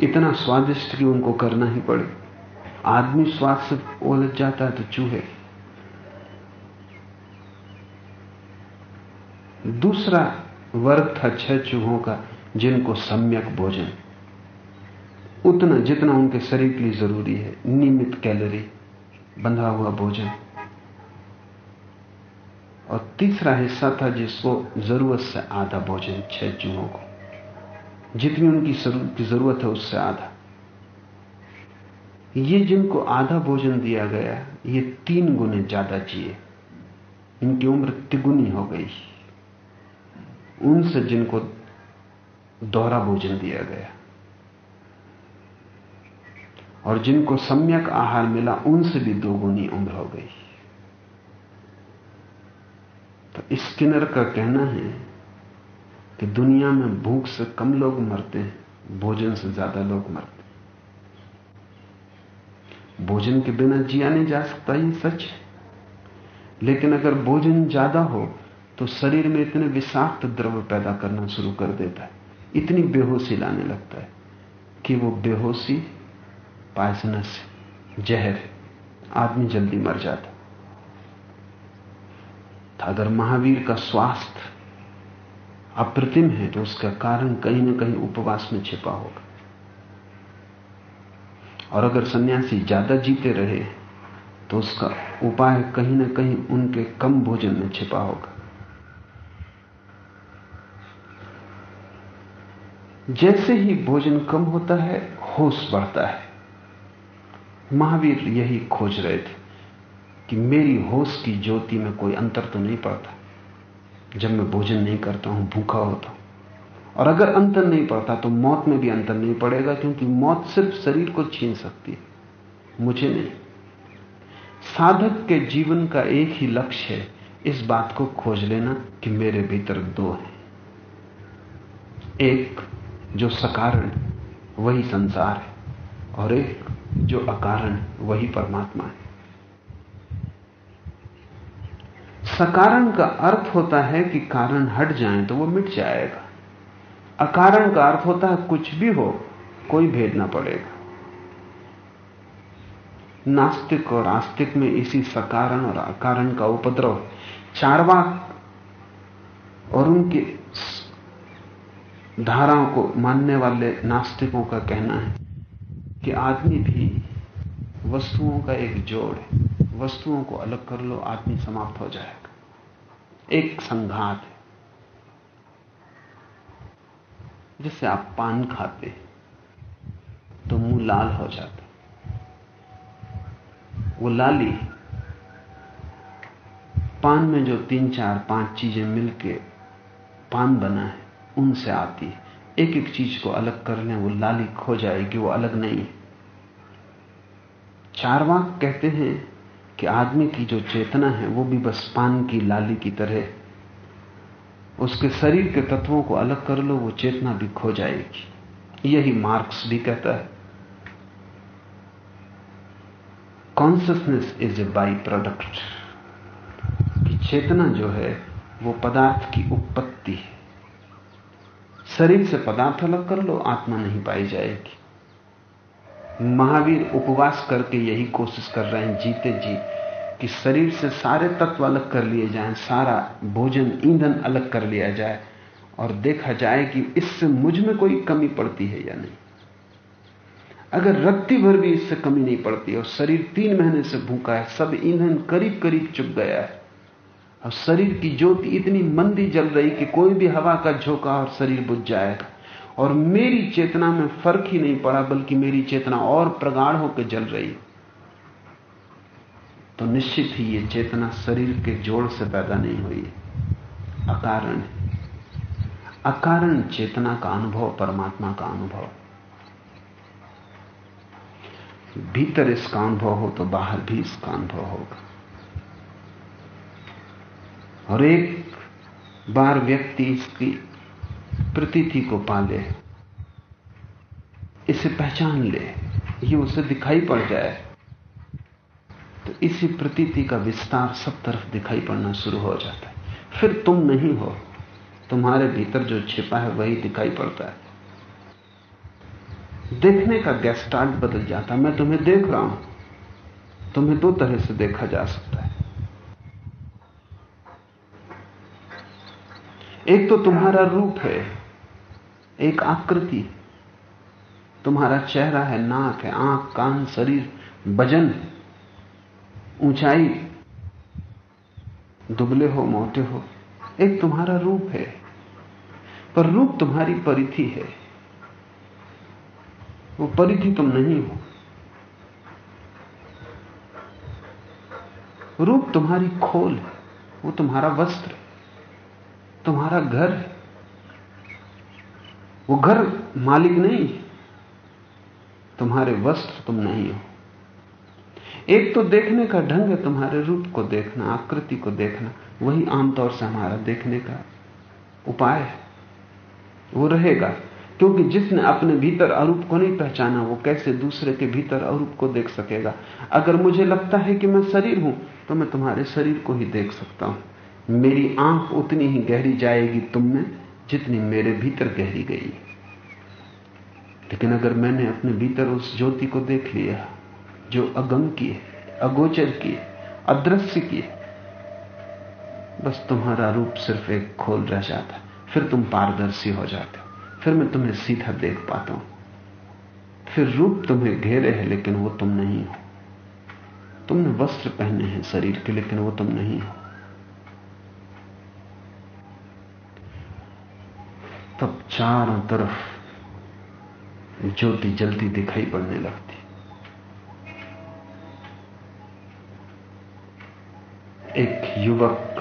इतना स्वादिष्ट कि उनको करना ही पड़े। आदमी स्वाद से उलझ जाता है तो चूहे। दूसरा वर्ग था छह चूहों का, जिनको सम्यक भोजन। उतना जितना उनके शरीर के लिए ज़रूरी है, नियमित कैलोरी बंधा हुआ भोजन। और तीसरा हिस्सा था जिसको ज़रूरत से आधा भोजन, छह चूहों को। जितनी उनकी की ज़रूरत है उससे आधा। ये जिनको आधा भोजन दिया गया, ये तीन गुने ज़्यादा जिए। इनकी उम्र तिगुनी हो गई। उनसे जिनको दोहरा भोजन दिया गया। और जिनको सम्यक आहार मिला, उनसे भी दोगुनी उम्र हो गई। तो स्किनर का कहना है कि दुनिया में भूख से कम लोग मरते हैं, भोजन से ज़्यादा लोग मरते हैं। भोजन के बिना जिया नहीं जा सकता, ये सच है। लेकिन अगर भोजन ज़्यादा हो तो शरीर में इतने विषाक्त द्रव्य पैदा करना शुरू कर देता है। इतनी बेहोशी लाने लगता है कि वो बेहोशी, पायसनस, जहर, आदमी जल्दी मर जाता था अगर महावीर का स्वास्थ्य अप्रतिम है तो उसका कारण कहीं ना कहीं उपवास में छिपा होगा। और अगर सन्यासी ज़्यादा जीते रहे तो उसका उपाय कहीं ना कहीं उनके कम भोजन में छिपा होगा। जैसे ही भोजन कम होता है, होश बढ़ता है। महावीर यही खोज रहे थे कि मेरी होश की ज्योति में कोई अंतर तो नहीं पड़ता। जब मैं भोजन नहीं करता हूँ, भूखा होता हूँ। और अगर अंतर नहीं पड़ता तो मौत में भी अंतर नहीं पड़ेगा, क्योंकि मौत सिर्फ़ शरीर को छीन सकती है, मुझे नहीं। साधक के जीवन का एक ही लक्ष्य है, इस बात को खोज लेना कि मेरे भीतर दो हैं। एक जो सकारण, वही संसार है, और एक जो अकारण, वही परमात्मा है। सकारण का अर्थ होता है कि कारण हट जाए तो वो मिट जाएगा। अकारण का अर्थ होता है कुछ भी हो, कोई भेद ना पड़ेगा। नास्तिक और आस्तिक में इसी सकारण और अकारण का उपद्रव, चारवाक और उनके धाराओं को मानने वाले नास्तिकों का कहना है कि आदमी भी वस्तुओं का एक जोड़ है। वस्तुओं को अलग कर लो, आदमी समाप्त हो जाएगा। एक संघात है। जैसे आप पान खाते तो मुँह लाल हो जाता वो लाली पान में जो तीन चार पाँच चीज़ें मिलके पान बना है उनसे आती है। एक एक चीज़ को अलग कर लें, वो लाली खो जाएगी, वो अलग नहीं। चारवाक कहते हैं कि आदमी की जो चेतना है, वो भी बस पान की लाली की तरह उसके शरीर के तत्वों को अलग कर लो, वो चेतना भी खो जाएगी। यही मार्क्स भी कहता है। Consciousness is a by product कि चेतना जो है, वो पदार्थ की उत्पत्ति है। शरीर से पदार्थ अलग कर लो, आत्मा नहीं पाई जाएगी। महावीर उपवास करके यही कोशिश कर रहे हैं, जीते जी, कि शरीर से सारे तत्व अलग कर लिए जाएँ, सारा भोजन, ईंधन अलग कर लिया जाए, और देखा जाए कि इससे मुझमें कोई कमी पड़ती है या नहीं। अगर रत्ती भर भी इससे कमी नहीं पड़ती, और शरीर तीन महीने से भूखा है, सब ईंधन करीब करीब चुप गया है और शरीर की ज्योति इतनी मंदी जल रही कि कोई भी हवा का झोंका और शरीर बुझ जाएगा। और मेरी चेतना में फ़र्क ही नहीं पड़ा, बल्कि मेरी चेतना और प्रगाढ़ होकर जल रही। तो निश्चित ही ये चेतना शरीर के जोड़ से पैदा नहीं हुई अकारण अकारण चेतना का अनुभव, परमात्मा का अनुभव। भीतर इसका अनुभव हो तो बाहर भी इसका अनुभव होगा। और एक बार व्यक्ति इसकी प्रतीति को पाले, इसे पहचान ले, ये उसे दिखाई पड़ जाए तो इसी प्रतीति का विस्तार सब तरफ़ दिखाई पड़ना शुरू हो जाता है। फिर तुम नहीं हो, तुम्हारे भीतर जो छिपा है वही दिखाई पड़ता है। देखने का गैस्टार्ट बदल जाता है। मैं तुम्हें देख रहा हूँ, तुम्हें दो तरह से देखा जा सकता है। एक तो तुम्हारा रूप है, एक आकृति तुम्हारा चेहरा है, नाक है, आँख, कान, शरीर, वज़न ऊंचाई, दुबले हो, मोटे हो, एक तुम्हारा रूप है। पर रूप तुम्हारी परिधि है। वो परिधि तुम नहीं हो। रूप तुम्हारी खोल है, वो तुम्हारा वस्त्र तुम्हारा घर है। वो घर मालिक नहीं है। तुम्हारे वस्त्र तुम नहीं हो। एक तो देखने का ढंग है तुम्हारे रूप को देखना, आकृति को देखना, वही आमतौर से हमारा देखने का उपाय है। वो रहेगा, क्योंकि जिसने अपने भीतर अरूप को नहीं पहचाना, वो कैसे दूसरे के भीतर अरूप को देख सकेगा? अगर मुझे लगता है कि मैं शरीर हूँ तो मैं तुम्हारे शरीर को ही देख सकता हूँ। मेरी आँख उतनी ही गहरी जाएगी तुम में, जितनी मेरे भीतर गहरी गई। लेकिन अगर मैंने अपने भीतर उस ज्योति को देख लिया, जो अगम की है, अगोचर की है, अदृश्य की है, बस तुम्हारा रूप सिर्फ़ एक खोल रह जाता फिर तुम पारदर्शी हो जाते हो। फिर मैं तुम्हें सीधा देख पाता हूँ। फिर रूप तुम्हें घेरे है, लेकिन वो तुम नहीं हो। तुमने वस्त्र पहने हैं शरीर के, लेकिन वो तुम नहीं हो। तब चारों तरफ़ ज्योति जल्दी दिखाई पड़ने लगती। एक युवक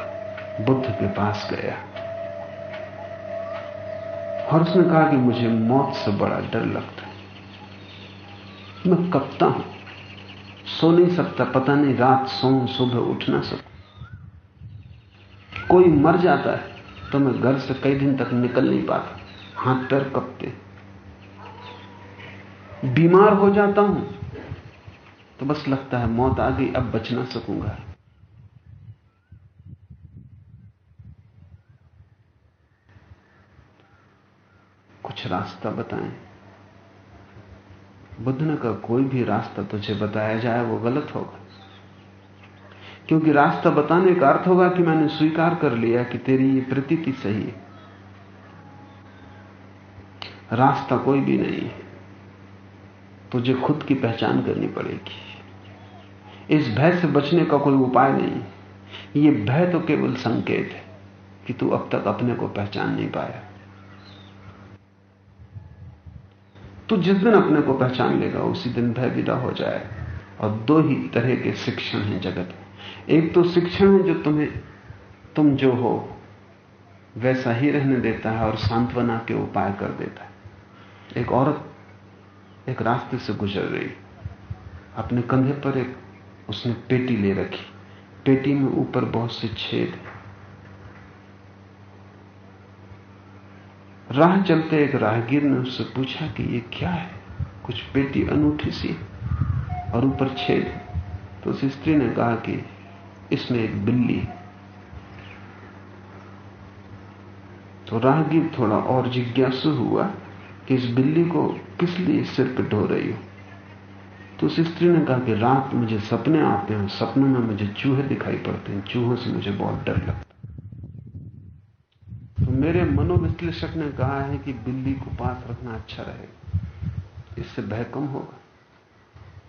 बुद्ध के पास गया। और उसने कहा कि मुझे मौत से बड़ा डर लगता है। मैं कपता हूँ। सो नहीं सकता, पता नहीं रात सो सुबह उठ ना सकूँ। कोई मर जाता है तो मैं घर से कई दिन तक निकल नहीं पाता। हाथ पैर कपते। बीमार हो जाता हूँ तो बस लगता है मौत आ गई, अब बच ना सकूँगा। कुछ रास्ता बताएँ। बुद्ध ने कहा, कोई भी रास्ता तुझे बताया जाए, वो गलत होगा। क्योंकि रास्ता बताने का अर्थ होगा कि मैंने स्वीकार कर लिया कि तेरी ये प्रतीति सही है। रास्ता कोई भी नहीं है। तुझे खुद की पहचान करनी पड़ेगी। इस भय से बचने का कोई उपाय नहीं। ये भय तो केवल संकेत है कि तू अब तक अपने को पहचान नहीं पाया। तू जिस दिन अपने को पहचान लेगा, उसी दिन भय विदा हो जाए। और दो ही तरह के शिक्षण हैं जगत में। एक तो शिक्षण है जो तुम्हें, तुम जो हो, वैसा ही रहने देता है और सांत्वना के उपाय कर देता है। एक औरत एक रास्ते से गुजर रही, अपने कंधे पर एक उसने पेटी ले रखी। पेटी में ऊपर बहुत से छेद राह चलते एक राहगीर ने उससे पूछा कि ये क्या है? कुछ पेटी अनूठी सी और ऊपर छेद तो उस स्त्री ने कहा कि इसमें एक बिल्ली तो राहगीर थोड़ा और जिज्ञासु हुआ कि इस बिल्ली को किस लिए सिर पर ढो रही हो? तो उस स्त्री ने कहा कि रात मुझे सपने आते हैं, सपनों में मुझे चूहे दिखाई पड़ते हैं, चूहों से मुझे बहुत डर लगता तो मेरे मनोविश्लेषक ने कहा है कि बिल्ली को पास रखना अच्छा रहेगा, इससे भय कम होगा।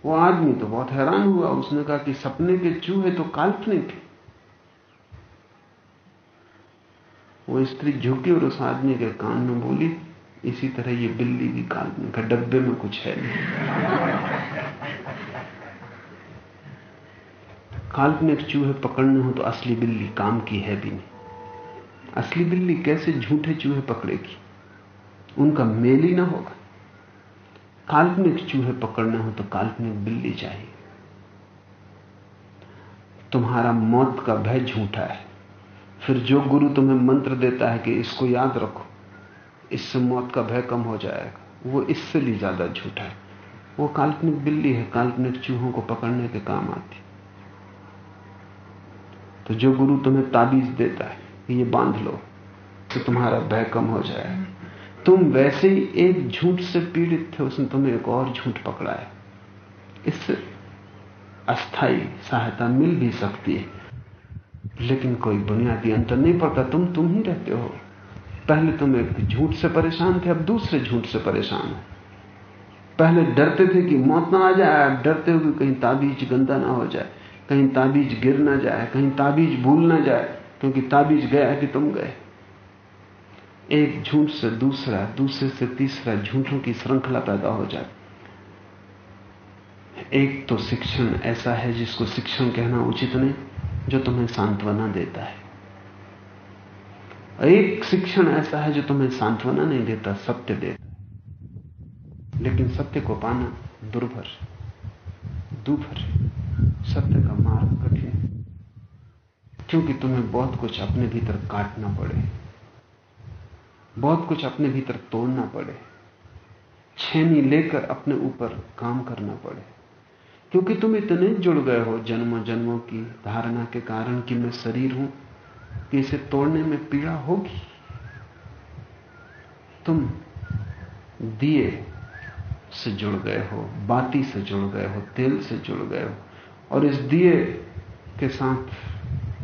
वो आदमी तो बहुत हैरान हुआ। उसने कहा कि सपने के चूहे तो काल्पनिक है। वो स्त्री झुकी और उस आदमी के कान में बोली, इसी तरह ये बिल्ली भी काल्पनिक है डब्बे में कुछ है नहीं। काल्पनिक चूहे पकड़ने हो तो असली बिल्ली काम की है भी नहीं। असली बिल्ली कैसे झूठे चूहे पकड़ेगी? उनका मेल ही ना होगा। काल्पनिक चूहे पकड़ने हो तो काल्पनिक बिल्ली चाहिए। तुम्हारा मौत का भय झूठा है। फिर जो गुरु तुम्हें मंत्र देता है कि इसको याद रखो, इससे मौत का भय कम हो जाएगा। वो इससे भी ज़्यादा झूठा है। वो काल्पनिक बिल्ली है, काल्पनिक चूहों को पकड़ने के काम आती तो जो गुरु तुम्हें ताबीज देता है ये बाँध लो तो तुम्हारा भय कम हो जाएगा। तुम वैसे ही एक झूठ से पीड़ित थे, उसने तुम्हें एक और झूठ पकड़ा है। इससे अस्थाई सहायता मिल भी सकती है, लेकिन कोई बुनियादी अंतर नहीं पड़ता। तुम तुम ही रहते हो। पहले तुम एक झूठ से परेशान थे, अब दूसरे झूठ से परेशान हो। पहले डरते थे कि मौत ना आ जाए, अब डरते हो कि कहीं ताबीज गंदा ना हो जाए, कहीं ताबीज गिर ना जाए, कहीं ताबीज भूल ना जाए, क्योंकि ताबीज गया कि तुम गए। एक झूठ से दूसरा, दूसरे से तीसरा झूठों की श्रृंखला पैदा हो जाती। एक तो शिक्षण ऐसा है जिसको शिक्षण कहना उचित नहीं, जो तुम्हें सांत्वना देता है। एक शिक्षण ऐसा है जो तुम्हें सांत्वना नहीं देता, सत्य देता लेकिन सत्य को पाना दुर्भर दुभर सत्य का मार्ग कठिन क्योंकि तुम्हें बहुत कुछ अपने भीतर काटना पड़े। बहुत कुछ अपने भीतर तोड़ना पड़े। छेनी लेकर अपने ऊपर काम करना पड़े। क्योंकि तुम इतने जुड़ गए हो जन्मों जन्मों की धारणा के कारण कि मैं शरीर हूँ, कि इसे तोड़ने में पीड़ा होगी। तुम दिए से जुड़ गए हो, बाती से जुड़ गए हो, तेल से जुड़ गए हो, और इस दिए के साथ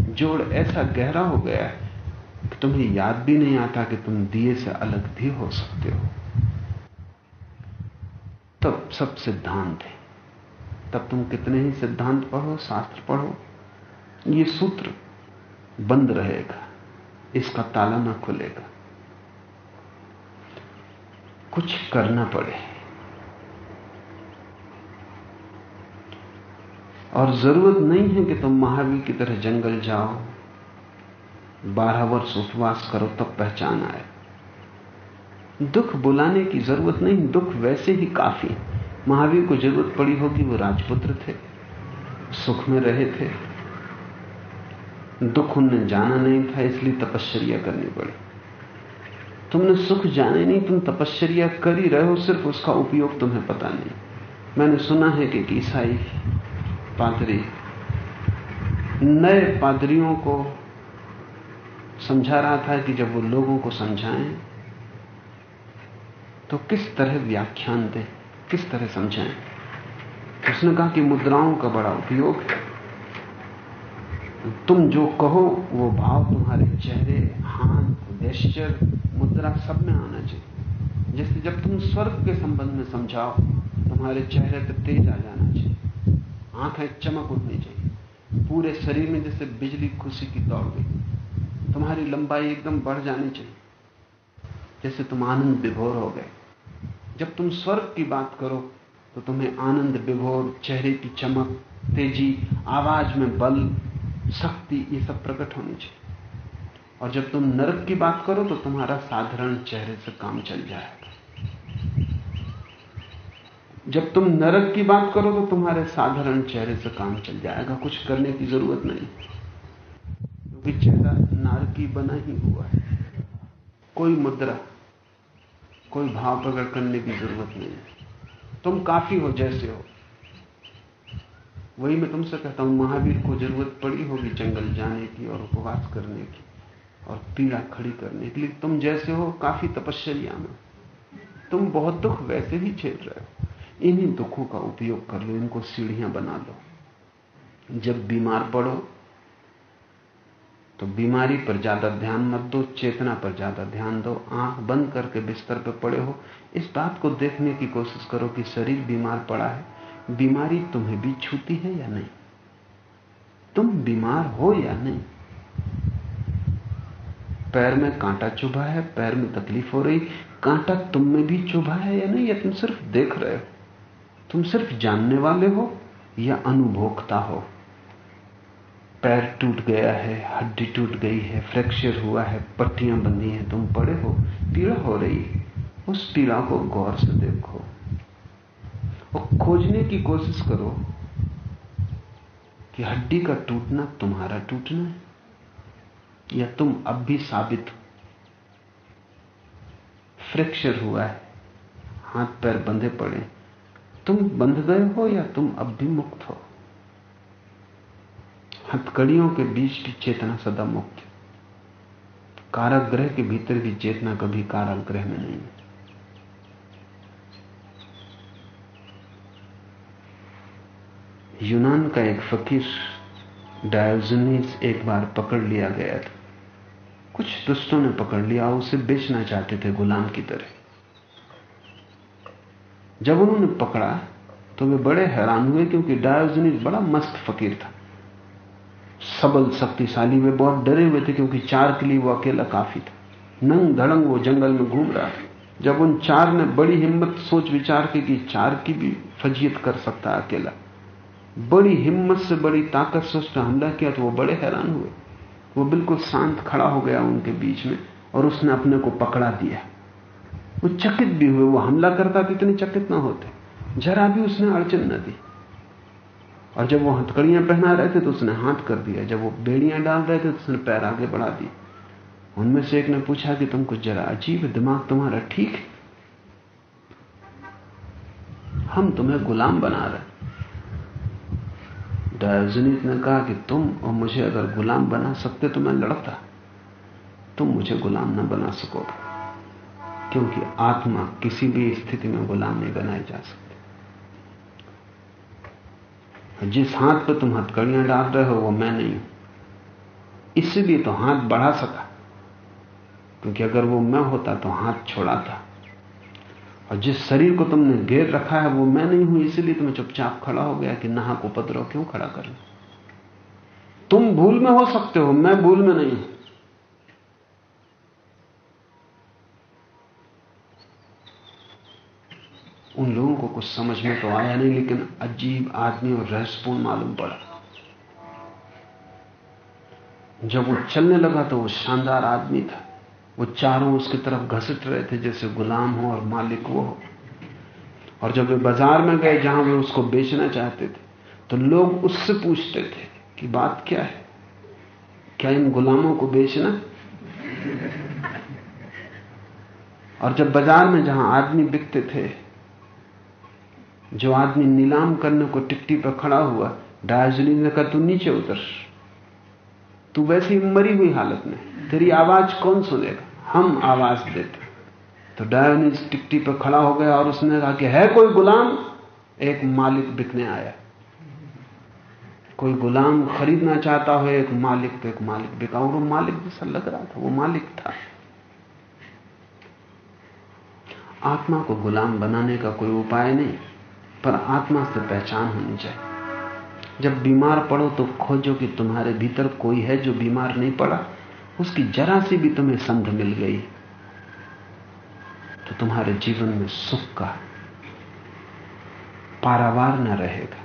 जोड़ ऐसा गहरा हो गया है तुम्हें याद भी नहीं आता कि तुम दिए से अलग भी हो सकते हो। तब सब सिद्धांत है। तब तुम कितने ही सिद्धांत पढ़ो, शास्त्र पढ़ो, ये सूत्र बंद रहेगा, इसका ताला ना खुलेगा। कुछ करना पड़े। और ज़रूरत नहीं है कि तुम महावीर की तरह जंगल जाओ बारह वर्ष उपवास करो तब पहचान आए। दुख बुलाने की ज़रूरत नहीं, दुख वैसे ही काफ़ी महावीर को ज़रूरत पड़ी होगी वो राजपुत्र थे, सुख में रहे थे। दुख उनने जाना नहीं था, इसलिए तपश्चर्या करनी पड़ी। तुमने सुख जाने नहीं, तुम तपश्चर्या कर ही रहे हो, सिर्फ़ उसका उपयोग तुम्हें पता नहीं। मैंने सुना है कि ईसाई पादरी, नए पादरियों को समझा रहा था कि जब वो लोगों को समझाएँ तो किस तरह व्याख्यान दें, किस तरह समझाएँ। उसने कहा कि मुद्राओं का बड़ा उपयोग है। तुम जो कहो, वो भाव तुम्हारे चेहरे, हाथ वेस्चर मुद्रा सब में आना चाहिए। जैसे जब तुम स्वर्ग के संबंध में समझाओ, तुम्हारे चेहरे पर तेज आ जाना चाहिए। आँखें चमक उठनी चाहिए। पूरे शरीर में जैसे बिजली खुशी की दौड़ गई। तुम्हारी लंबाई एकदम बढ़ जानी चाहिए। जैसे तुम आनंद विभोर हो गए। जब तुम स्वर्ग की बात करो तो तुम्हें आनंद विभोर, चेहरे की चमक, तेज़ी, आवाज़ में बल, शक्ति, ये सब प्रकट होनी चाहिए। और जब तुम नरक की बात करो तो तुम्हारा साधारण चेहरे से काम चल जाएगा जब तुम नरक की बात करो तो तुम्हारे साधारण चेहरे से काम चल जाएगा। कुछ करने की ज़रूरत नहीं। तो चेहरा नारकी बना ही हुआ है। कोई मुद्रा, कोई भाव प्रकट करने की ज़रूरत नहीं है। तुम काफ़ी हो जैसे हो। वही मैं तुमसे कहता हूँ, महावीर को ज़रूरत पड़ी होगी जंगल जाने की और उपवास करने की और पीड़ा खड़ी करने के लिए। तुम जैसे हो, काफ़ी तपस्या में। तुम बहुत दुख वैसे ही झेल रहे हो। इन्हीं दुखों का उपयोग कर लो, इनको सीढ़ियाँ बना लो। जब बीमार पड़ो तो बीमारी पर ज़्यादा ध्यान मत दो, चेतना पर ज़्यादा ध्यान दो, आँख बंद करके बिस्तर पर पड़े हो। इस बात को देखने की कोशिश करो कि शरीर बीमार पड़ा है। बीमारी तुम्हें भी छूती है या नहीं? तुम बीमार हो या नहीं? पैर में कांटा चुभा है, पैर में तकलीफ़ हो रही। कांटा तुम में भी चुभा है या नहीं, या तुम सिर्फ़ देख रहे हो? तुम सिर्फ़ जानने वाले हो या अनुभोक्ता हो? पैर टूट गया है, हड्डी टूट गई है, फ्रैक्चर हुआ है, पट्टियाँ बंधी हैं, तुम पड़े हो, पीड़ा हो रही है। उस पीड़ा को गौर से देखो और खोजने की कोशिश करो कि हड्डी का टूटना तुम्हारा टूटना है, या तुम अब भी साबित हो। फ्रैक्चर हुआ है, हाथ पैर बंधे पड़े, तुम बंध गए हो या तुम अब भी मुक्त हो? हथकड़ियों के बीच की चेतना सदा मुक्त कारागृह के भीतर की चेतना कभी कारागृह में नहीं है यूनान का एक फकीर डायोजनीस एक बार पकड़ लिया गया था। कुछ दुष्टों ने पकड़ लिया उसे बेचना चाहते थे गुलाम की तरह। जब उन्होंने पकड़ा तो वे बड़े हैरान हुए क्योंकि डायोजनीस बड़ा मस्त फकीर था। सबल शक्तिशाली। वे बहुत डरे हुए थे क्योंकि चार के लिए वो अकेला काफ़ी था। नंग धड़ंग वो जंगल में घूम रहा था। जब उन चार ने बड़ी हिम्मत सोच विचार की कि चार की भी फजीयत कर सकता अकेला। बड़ी हिम्मत से, बड़ी ताकत से उसने हमला किया तो वो बड़े हैरान हुए। वो बिल्कुल शांत खड़ा हो गया उनके बीच में और उसने अपने को पकड़ा दिया। वो चकित भी हुए। वो हमला करता तो इतने चकित ना होते। जरा भी उसने अड़चन न दी। और जब वो हथकड़ियाँ पहना रहे थे तो उसने हाथ कर दिया। जब वो बेड़ियाँ डाल रहे थे तो उसने पैर आगे बढ़ा दिए। उनमें से एक ने पूछा कि तुम कुछ जरा अजीब दिमाग तुम्हारा ठीक है? हम तुम्हें गुलाम बना रहे डायोजनीस ने कहा कि तुम और मुझे अगर गुलाम बना सकते तो मैं लड़ता। तुम मुझे गुलाम ना बना सकोगे, क्योंकि आत्मा किसी भी स्थिति में गुलाम नहीं बनाई जा सकती जिस हाथ पर तुम हथकड़ियाँ डाल रहे हो, वो मैं नहीं हूँ। इसलिए तो हाथ बढ़ा सका। क्योंकि अगर वो मैं होता तो हाथ छोड़ा था और जिस शरीर को तुमने घेर रखा है, वो मैं नहीं हूँ, इसलिए तुम्हें चुपचाप खड़ा हो गया कि नहा को उपद्रव क्यों खड़ा कर तुम भूल में हो सकते हो, मैं भूल में नहीं हूँ। उन लोगों को कुछ समझ में तो आया नहीं, लेकिन अजीब आदमी और रहस्यपूर्ण मालूम पड़ा। जब वो चलने लगा तो वो शानदार आदमी था। वो चारों उसकी तरफ़ घसट रहे थे, जैसे गुलाम हो और मालिक वो हो। और जब वे बाज़ार में गए, जहाँ वे उसको बेचना चाहते थे तो लोग उससे पूछते थे कि बात क्या है? क्या इन गुलामों को बेचना? और जब बाज़ार में जहाँ आदमी बिकते थे जो आदमी नीलाम करने को टिकटी पर खड़ा हुआ, दार्जिलिंग ने कहा, तू नीचे उतर। तू वैसे ही मरी हुई हालत में। तेरी आवाज़ कौन सुनेगा? हम आवाज़ देते तो डायोनिस टिकटी पर खड़ा हो गया और उसने कहा कि, है कोई गुलाम? एक मालिक बिकने आया। कोई गुलाम खरीदना चाहता हो, एक मालिक तो एक मालिक बिका। और वो मालिक जैसा लग रहा था, वो मालिक था। आत्मा को गुलाम बनाने का कोई उपाय नहीं। पर आत्मा से पहचान होनी चाहिए। जब बीमार पड़ो तो खोजो कि तुम्हारे भीतर कोई है जो बीमार नहीं पड़ा, उसकी जरा सी भी तुम्हें संध मिल गई। तो तुम्हारे जीवन में सुख का पारावार न रहेगा।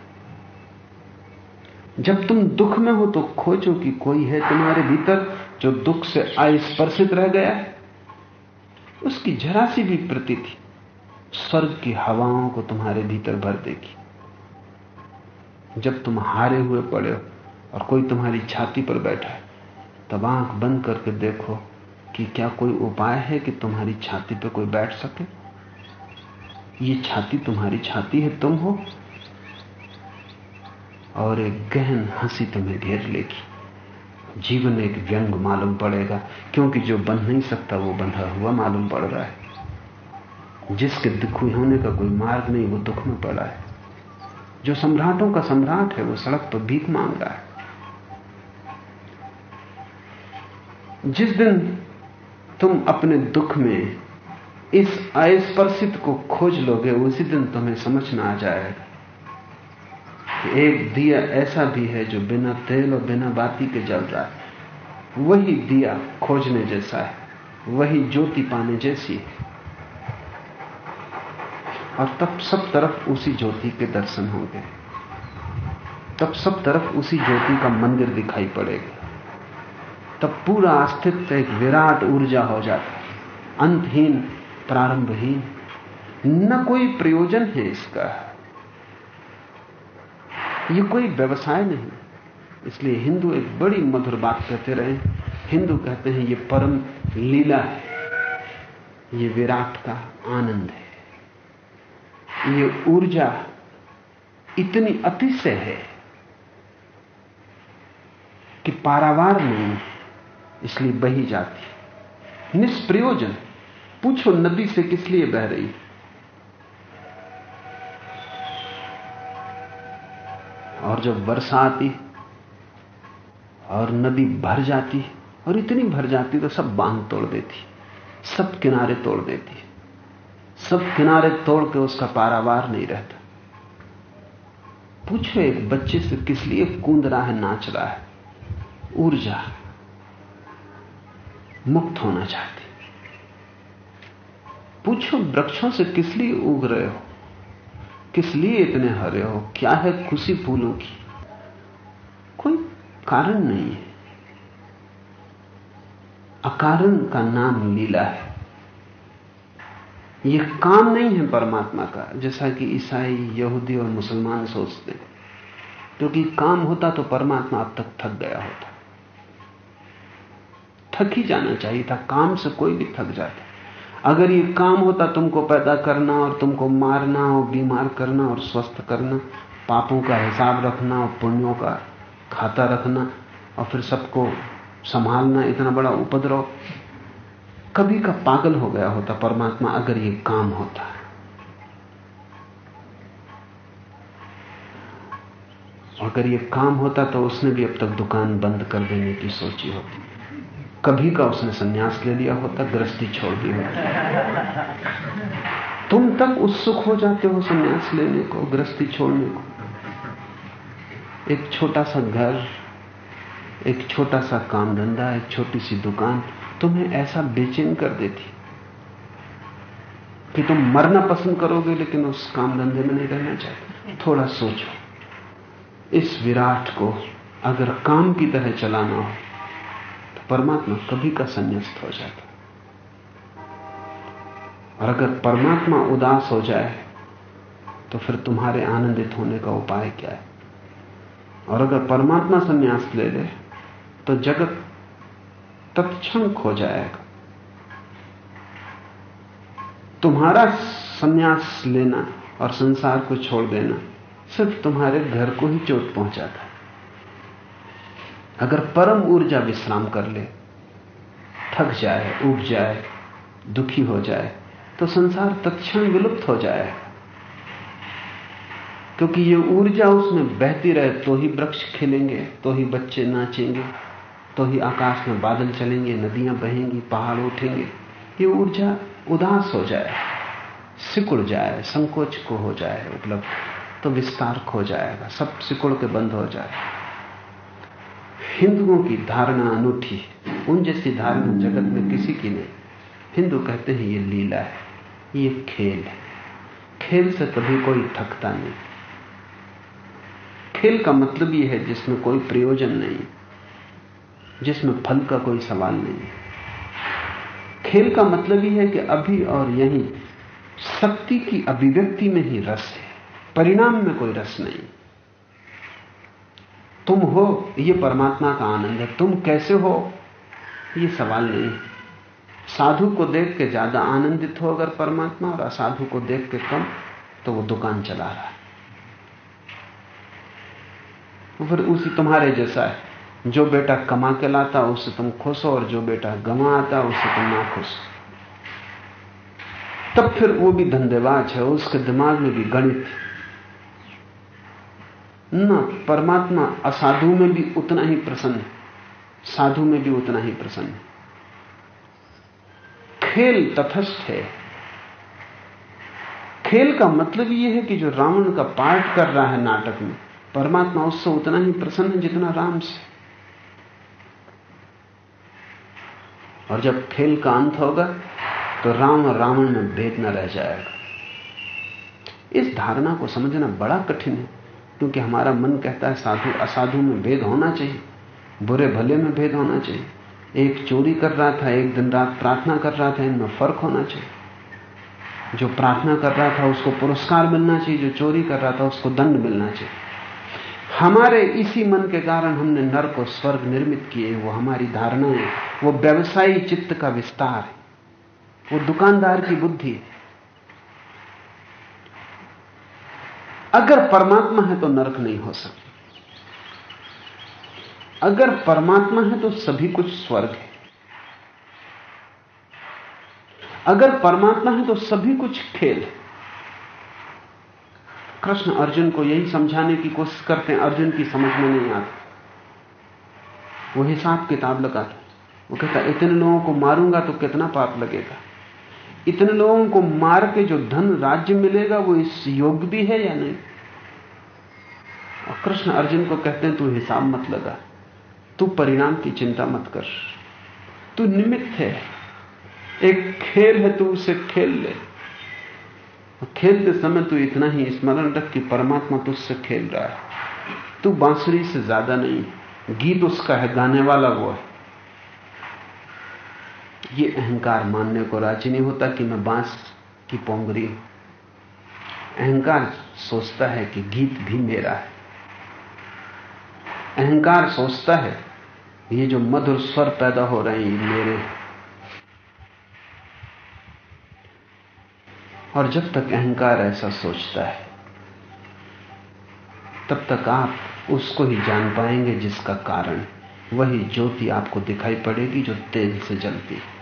जब तुम दुख में हो तो खोजो कि कोई है तुम्हारे भीतर जो दुख से अस्पर्शित रह गया उसकी जरा सी भी प्रती थी स्वर्ग की हवाओं को तुम्हारे भीतर भर देगी। जब तुम हारे हुए पड़े हो और कोई तुम्हारी छाती पर बैठा है, तब आँख बंद करके देखो कि क्या कोई उपाय है कि तुम्हारी छाती पर कोई बैठ सके? ये छाती तुम्हारी छाती है, तुम हो। और एक गहन हँसी तुम्हें घेर लेगी। जीवन एक व्यंग मालूम पड़ेगा, क्योंकि जो बंध नहीं सकता वो बंधा हुआ मालूम पड़ रहा है। जिसके दुखी होने का कोई मार्ग नहीं, वो दुख में पड़ा है। जो सम्राटों का सम्राट है, वो सड़क पर भीख मांग रहा है। जिस दिन तुम अपने दुख में इस अस्पर्शित को खोज लोगे, उसी दिन तुम्हें समझ में आ जाएगा कि एक दिया ऐसा भी है जो बिना तेल और बिना बाती के जल रहा है। वही दिया खोजने जैसा है, वही ज्योति पाने जैसी है। और तब सब तरफ़ उसी ज्योति के दर्शन होंगे। तब सब तरफ़ उसी ज्योति का मंदिर दिखाई पड़ेगा। तब पूरा अस्तित्व एक विराट ऊर्जा हो जाता है। अंतहीन, प्रारंभहीन। न कोई प्रयोजन है इसका। ये कोई व्यवसाय नहीं। इसलिए हिंदू एक बड़ी मधुर बात कहते रहे हिंदू कहते हैं ये परम लीला है। ये विराट का आनंद है। ये ऊर्जा इतनी अतिशय है कि पारावार नहीं इसलिए बही जाती निष्प्रयोजन, पूछो नदी से किस लिए बह रही और जब वर्षा आती और नदी भर जाती और इतनी भर जाती तो सब बाँध तोड़ देती सब किनारे तोड़ देती सब किनारे तोड़ के उसका पारावार नहीं रहता। पूछो एक बच्चे से किस लिए कूद रहा है, नाच रहा है? ऊर्जा मुक्त होना चाहती। पूछो, वृक्षों से किस लिए उग रहे हो? किस लिए इतने हरे हो? क्या है खुशी फूलों की? कोई कारण नहीं है। अकारण का नाम लीला है। यह काम नहीं है परमात्मा का, जैसा कि ईसाई, यहूदी और मुसलमान सोचते हैं। क्योंकि काम होता तो परमात्मा अब तक थक गया होता। थक ही जाना चाहिए था, काम से कोई भी थक जाता। अगर ये काम होता तुमको पैदा करना और तुमको मारना और बीमार करना और स्वस्थ करना, पापों का हिसाब रखना और पुण्यों का खाता रखना और फिर सबको संभालना, इतना बड़ा उपद्रव कभी का पागल हो गया होता परमात्मा अगर ये काम होता। अगर ये काम होता तो उसने भी अब तक दुकान बंद कर देने की सोची होती। कभी का उसने सन्यास ले लिया होता, गृहस्थी छोड़ दी होती। तुम तक उत्सुक हो जाते हो सन्यास लेने को, गृहस्थी छोड़ने को। एक छोटा सा घर, एक छोटा सा काम धंधा, एक छोटी सी दुकान तुम्हें ऐसा बेचैन कर देती। कि तुम मरना पसंद करोगे, लेकिन उस काम धंधे में नहीं रहना चाहते। थोड़ा सोचो। इस विराट को अगर काम की तरह चलाना हो तो परमात्मा कभी का संन्यास्त हो जाता। और अगर परमात्मा उदास हो जाए तो फिर तुम्हारे आनंदित होने का उपाय क्या है? और अगर परमात्मा संन्यास ले ले तो जगत तत्क्षण खो जाएगा। तुम्हारा संन्यास लेना और संसार को छोड़ देना सिर्फ़ तुम्हारे घर को ही चोट पहुंचाता है। अगर परम ऊर्जा विश्राम कर ले, थक जाए उठ जाए, दुखी हो जाए तो संसार तत्क्षण विलुप्त हो जाए क्योंकि ये ऊर्जा उसमें बहती रहे तो ही वृक्ष खिलेंगे तो ही बच्चे नाचेंगे। तो ही आकाश में बादल चलेंगे, नदियाँ बहेंगी, पहाड़ उठेंगे। ये ऊर्जा उदास हो जाए, सिकुड़ जाए, संकोच को हो जाए उपलब्ध तो विस्तार खो जाएगा, सब सिकुड़ के बंद हो जाए। हिंदुओं की धारणा अनूठी उन जैसी धारणा जगत में किसी की नहीं। हिंदू कहते हैं, ये लीला है, ये खेल है। खेल से कभी कोई थकता नहीं। खेल का मतलब यह है, जिसमें कोई प्रयोजन नहीं। जिसमें फल का कोई सवाल नहीं है। खेल का मतलब ये है कि अभी और यहीं शक्ति की अभिव्यक्ति में ही रस है, परिणाम में कोई रस नहीं। तुम हो यह परमात्मा का आनंद है। तुम कैसे हो यह सवाल नहीं साधु को देख के ज़्यादा आनंदित हो अगर परमात्मा और असाधु को देख के कम तो वो दुकान चला रहा है। फिर उसी तुम्हारे जैसा है। जो बेटा कमा के लाता, उससे तुम खुश हो, और जो बेटा गमा आता उससे तुम ना खुश तब फिर वो भी धंधेबाज है, उसके दिमाग में भी गणित ना, परमात्मा असाधु में भी उतना ही प्रसन्न है, साधु में भी उतना ही प्रसन्न है। खेल तथस्थ है। खेल का मतलब यह है कि जो रावण का पाठ कर रहा है नाटक में, परमात्मा उससे उतना ही प्रसन्न है जितना राम से। और जब खेल का अंत होगा तो राम और रावण में भेद न रह जाएगा। इस धारणा को समझना बड़ा कठिन है, क्योंकि हमारा मन कहता है साधु, असाधु में भेद होना चाहिए, बुरे भले में भेद होना चाहिए। एक चोरी कर रहा था, एक दिन रात प्रार्थना कर रहा था, इनमें फ़र्क होना चाहिए। जो प्रार्थना कर रहा था, उसको पुरस्कार मिलना चाहिए, जो चोरी कर रहा था, उसको दंड मिलना चाहिए। हमारे इसी मन के कारण हमने नर को स्वर्ग निर्मित किए, वो हमारी धारणाएँ वो व्यवसायी चित्त का विस्तार है। वो दुकानदार की बुद्धि है। अगर परमात्मा है तो नरक नहीं हो सकता। अगर परमात्मा है तो सभी कुछ स्वर्ग है। अगर परमात्मा है तो सभी कुछ खेल है। कृष्ण अर्जुन को यही समझाने की कोशिश करते हैं, अर्जुन की समझ में नहीं आता। वो हिसाब किताब लगाता वो कहता, इतने लोगों को मारूँगा तो कितना पाप लगेगा? इतने लोगों को मार के जो धन राज्य मिलेगा, वो इस योग्य भी है या नहीं? और कृष्ण अर्जुन को कहते हैं, तू हिसाब मत लगा। तू परिणाम की चिंता मत कर। तू निमित्त है। एक खेल है, तू उसे खेल ले। खेलते समय तू इतना ही स्मरण रख कि परमात्मा तुझसे खेल रहा है। तू बांसुरी से ज़्यादा नहीं, गीत उसका है, गाने वाला वो है। ये अहंकार मानने को राज़ी नहीं होता कि मैं बाँस की पोंगरी हूँ। अहंकार सोचता है कि गीत भी मेरा है। अहंकार सोचता है, ये जो मधुर स्वर पैदा हो रहे हैं, ये मेरे और जब तक अहंकार ऐसा सोचता है, तब तक आप उसको ही जान पाएँगे जिसका कारण। वही ज्योति आपको दिखाई पड़ेगी जो तेल से जलती है।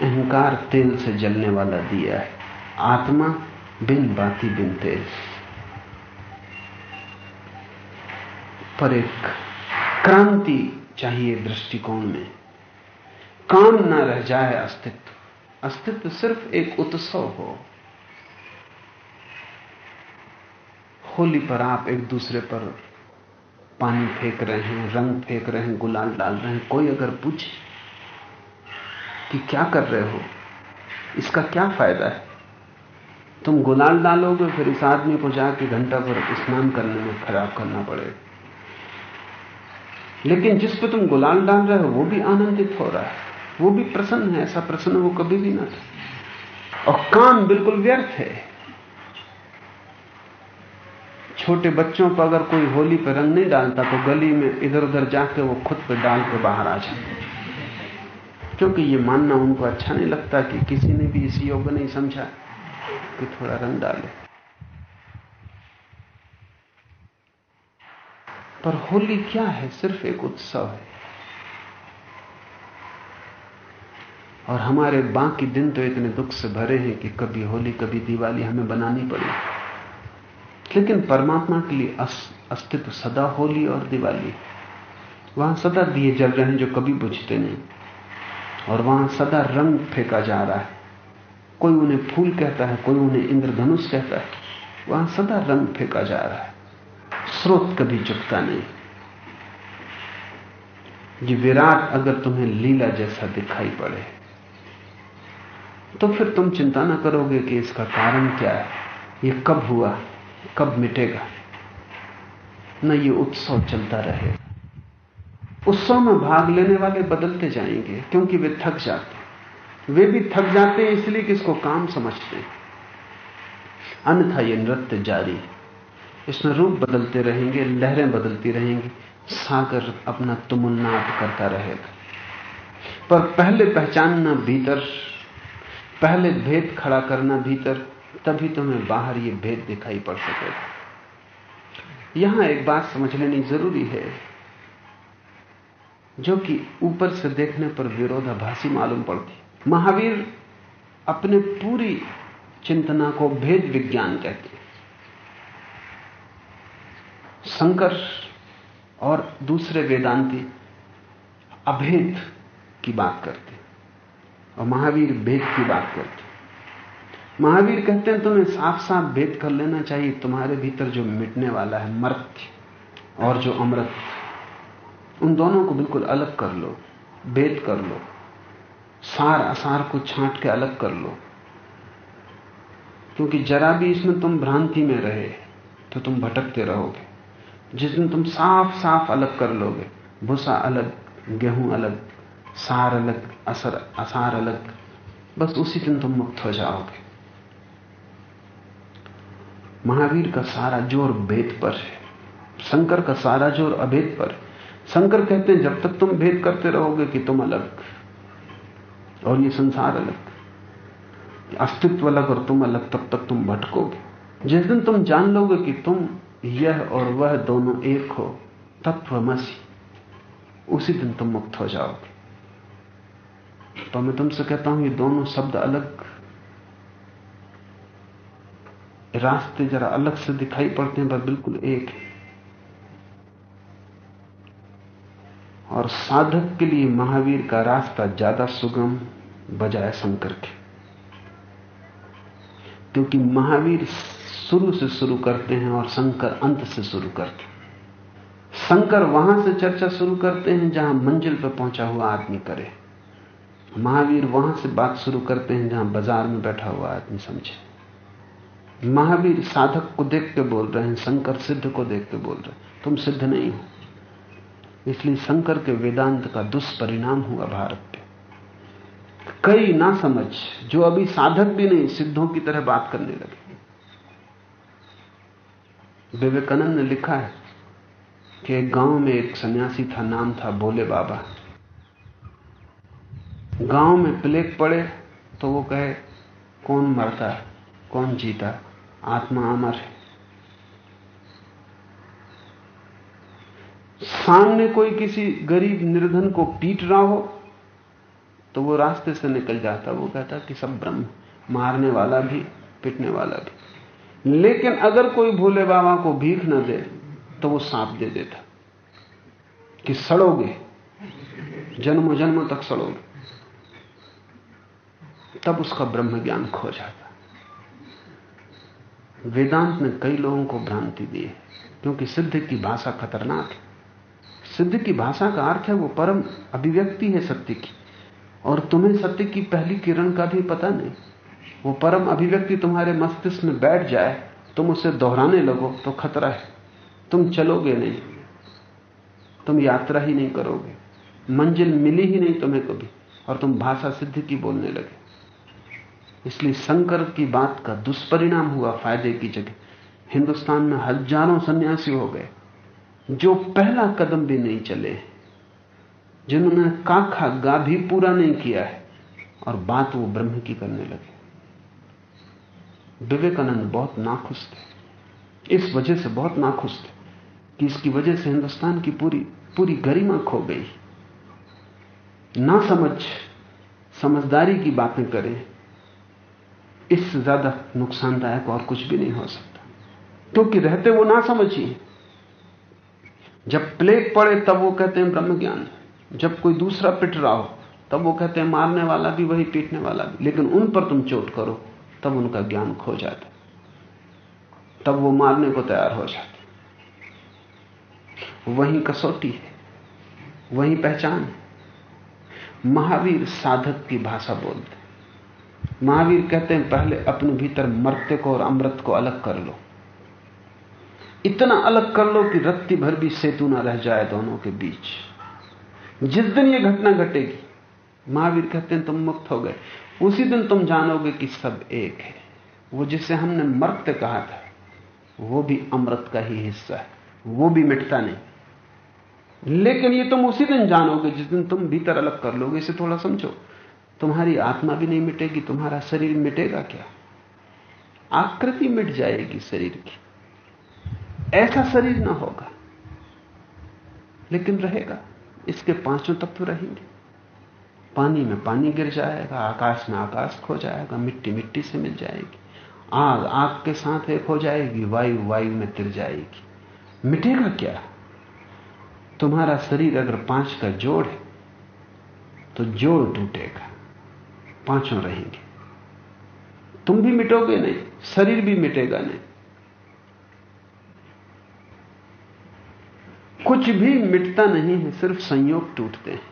अहंकार तेल से जलने वाला दिया है। आत्मा बिन बाती बिन तेल। पर एक क्रांति चाहिए दृष्टिकोण में। काम न रह जाए अस्तित्व। अस्तित्व सिर्फ़ एक उत्सव हो। होली पर आप एक दूसरे पर पानी फेंक रहे हैं, रंग फेंक रहे हैं, गुलाल डाल रहे हैं। कोई अगर पूछे कि क्या कर रहे हो, इसका क्या फ़ायदा है? तुम गुलाल डालोगे, फिर इस आदमी को जाके घंटा भर स्नान करने में खराब करना पड़ेगा। लेकिन जिस पे तुम गुलाल डाल रहे हो, वो भी आनंदित हो रहा है। वो भी प्रसन्न है, ऐसा प्रसन्न वो कभी भी ना था और काम बिल्कुल व्यर्थ है। छोटे बच्चों पर अगर कोई होली पर रंग नहीं डालता तो गली में इधर उधर जाके वो खुद पर डाल के बाहर आ जाते क्योंकि ये मानना उनको अच्छा नहीं लगता कि किसी ने भी इस योग नहीं समझा कि थोड़ा रंग डाले। पर होली क्या है? सिर्फ़ एक उत्सव है। और हमारे बाकी दिन तो इतने दुख से भरे हैं कि कभी होली, कभी दिवाली हमें बनानी पड़ी। लेकिन परमात्मा के लिए अस्तित्व सदा होली और दिवाली। वहाँ सदा दिए जल रहे हैं जो कभी बुझते नहीं। और वहाँ सदा रंग फेंका जा रहा है। कोई उन्हें फूल कहता है, कोई उन्हें इंद्रधनुष कहता है। वहाँ सदा रंग फेंका जा रहा है। स्रोत कभी चुपता नहीं। ये विराट अगर तुम्हें लीला जैसा दिखाई पड़े तो फिर तुम चिंता ना करोगे कि इसका कारण क्या है? ये कब हुआ? कब मिटेगा? न ये उत्सव चलता रहेगा उत्सव में भाग लेने वाले बदलते जाएँगे, क्योंकि वे थक जाते वे भी थक जाते हैं इसलिए कि इसको काम समझते हैं। अन्यथा ये नृत्य जारी है। इसमें रूप बदलते रहेंगे, लहरें बदलती रहेंगी। सागर अपना तुमुन्नाट करता रहेगा। पर पहले पहचानना भीतर पहले भेद खड़ा करना भीतर, तभी तुम्हें बाहर ये भेद दिखाई पड़ सकेगा। यहाँ एक बात समझ लेनी ज़रूरी है, जो कि ऊपर से देखने पर विरोधाभासी मालूम पड़ती। महावीर अपने पूरी चिंतना को भेद विज्ञान कहते हैं। शंकर और दूसरे वेदांती अभेद की बात करते और महावीर भेद की बात करते महावीर कहते हैं, तुम्हें साफ़ साफ़ भेद कर लेना चाहिए। तुम्हारे भीतर जो मिटने वाला है, मर्त्य और जो अमृत, उन दोनों को बिल्कुल अलग कर लो, भेद कर लो, सार असार को छांट के अलग कर लो। क्योंकि जरा भी इसमें तुम भ्रांति में रहे तो तुम भटकते रहोगे। जिस दिन तुम साफ़ साफ़ अलग कर लोगे, भूसा अलग, गेहूँ अलग सार अलग असर असार अलग बस उसी दिन तुम मुक्त हो जाओगे। महावीर का सारा ज़ोर भेद पर है। शंकर का सारा ज़ोर अभेद पर है। शंकर कहते हैं, जब तक तुम भेद करते रहोगे कि तुम अलग। और ये संसार अलग। अस्तित्व अलग और तुम अलग, तब तक तुम भटकोगे। जिस दिन तुम जान लोगे कि तुम यह और वह दोनों एक हो तत्वमसी उसी दिन तुम मुक्त हो जाओगे। तो मैं तुमसे कहता हूँ, ये दोनों शब्द अलग रास्ते जरा अलग से दिखाई पड़ते हैं, पर बिल्कुल एक है। और साधक के लिए महावीर का रास्ता ज़्यादा सुगम बजाय शंकर के क्योंकि महावीर शुरू से शुरू करते हैं और शंकर अंत से शुरू करते हैं। शंकर वहाँ से चर्चा शुरू करते हैं जहाँ मंजिल पर पहुँचा हुआ आदमी करे। महावीर वहाँ से बात शुरू करते हैं जहाँ बाज़ार में बैठा हुआ आदमी समझे। महावीर साधक को देख के बोल रहे हैं, शंकर सिद्ध को देख के बोल रहे हैं। तुम सिद्ध नहीं हो। इसलिए शंकर के वेदांत का दुष्परिणाम हुआ भारत पे। कई ना समझ, जो अभी साधक भी नहीं, सिद्धों की तरह बात करने लगे। विवेकानंद ने लिखा है कि एक गाँव में एक सन्यासी था, नाम था भोले बाबा। गाँव में प्लेग पड़े तो वो कहे, कौन मरता कौन जीता? आत्मा अमर है। सामने कोई किसी गरीब निर्धन को पीट रहा हो तो वो रास्ते से निकल जाता। वो कहता कि सब ब्रह्म, मारने वाला भी, पिटने वाला भी। लेकिन अगर कोई भोले बाबा को भीख न दे तो वो सांप दे देता कि सड़ोगे, जन्मों जन्मों तक सड़ोगे। तब उसका ब्रह्म ज्ञान खो जाता। वेदांत ने कई लोगों को भ्रांति दी है, क्योंकि सिद्ध की भाषा खतरनाक है। सिद्ध की भाषा का अर्थ है वो परम अभिव्यक्ति है सत्य की। और तुम्हें सत्य की पहली किरण का भी पता नहीं। वो परम अभिव्यक्ति तुम्हारे मस्तिष्क में बैठ जाए, तुम उसे दोहराने लगो तो खतरा है। तुम चलोगे नहीं। तुम यात्रा ही नहीं करोगे। मंजिल मिली ही नहीं तुम्हें कभी, और तुम भाषा सिद्ध की बोलने लगे। इसलिए शंकर की बात का दुष्परिणाम हुआ फ़ायदे की जगह। हिंदुस्तान में हज़ारों सन्यासी हो गए, जो पहला कदम भी नहीं चले, जिन्होंने काखा गा भी पूरा नहीं किया है, और बात वो ब्रह्म की करने लगे। विवेकानंद बहुत नाखुश थे। इस वजह से बहुत नाखुश थे कि इसकी वजह से हिंदुस्तान की पूरी पूरी गरिमा खो गई। ना समझ समझदारी की बातें करें इससे ज़्यादा नुकसानदायक और कुछ भी नहीं हो सकता। क्योंकि रहते वो ना समझिए। जब प्लेग पड़े, तब वो कहते हैं ब्रह्म ज्ञान। जब कोई दूसरा पिट रहा हो, तब वो कहते हैं मारने वाला भी, वही पीटने वाला भी। लेकिन उन पर तुम चोट करो, तब उनका ज्ञान खो जाता तब वो मारने को तैयार हो जाते वही कसौटी है, वही पहचान है। महावीर साधक की भाषा बोलते महावीर कहते हैं, पहले अपने भीतर मर्त्य को और अमृत को अलग कर लो। इतना अलग कर लो कि रत्ती भर भी सेतु ना रह जाए दोनों के बीच। जिस दिन यह घटना घटेगी, महावीर कहते हैं, तुम मुक्त हो गए। उसी दिन तुम जानोगे कि सब एक है। वो जिसे हमने मर्त्य कहा था, वो भी अमृत का ही हिस्सा है। वो भी मिटता नहीं। लेकिन ये तुम उसी दिन जानोगे, जिस दिन तुम भीतर अलग कर लोगे, इसे थोड़ा समझो। तुम्हारी आत्मा भी नहीं मिटेगी, तुम्हारा शरीर मिटेगा क्या? आकृति मिट जाएगी शरीर की। ऐसा शरीर ना होगा, लेकिन रहेगा। इसके पाँचों तत्व रहेंगे। पानी में पानी गिर जाएगा, आकाश में आकाश खो जाएगा, मिट्टी मिट्टी से मिल जाएगी। आग आग के साथ एक हो जाएगी, वायु वायु में तिर जाएगी। मिटेगा क्या? तुम्हारा शरीर अगर पाँच का जोड़ है तो जोड़ टूटेगा। पाँचों रहेंगे। तुम भी मिटोगे नहीं, शरीर भी मिटेगा नहीं। कुछ भी मिटता नहीं है, सिर्फ़ संयोग टूटते हैं।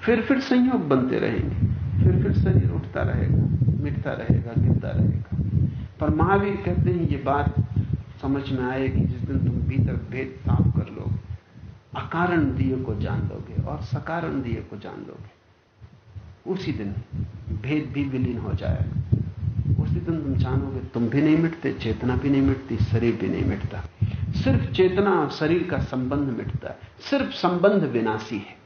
फिर फिर संयोग बनते रहेंगे। फिर फिर शरीर उठता रहेगा, मिटता रहेगा, गिरता रहेगा। पर महावीर कहते हैं, ये बात समझ में आएगी, जिस दिन तुम भीतर भेद साफ़ कर लोगे। अकारण दिए को जान लोगे और सकारण दिए को जान लोगे। उसी दिन भेद भी विलीन हो जाएगा। उसी दिन तुम जानोगे तुम भी नहीं मिटते, चेतना भी नहीं मिटती, शरीर भी नहीं मिटता। सिर्फ़ चेतना और शरीर का संबंध मिटता है। सिर्फ़ संबंध विनाशी है।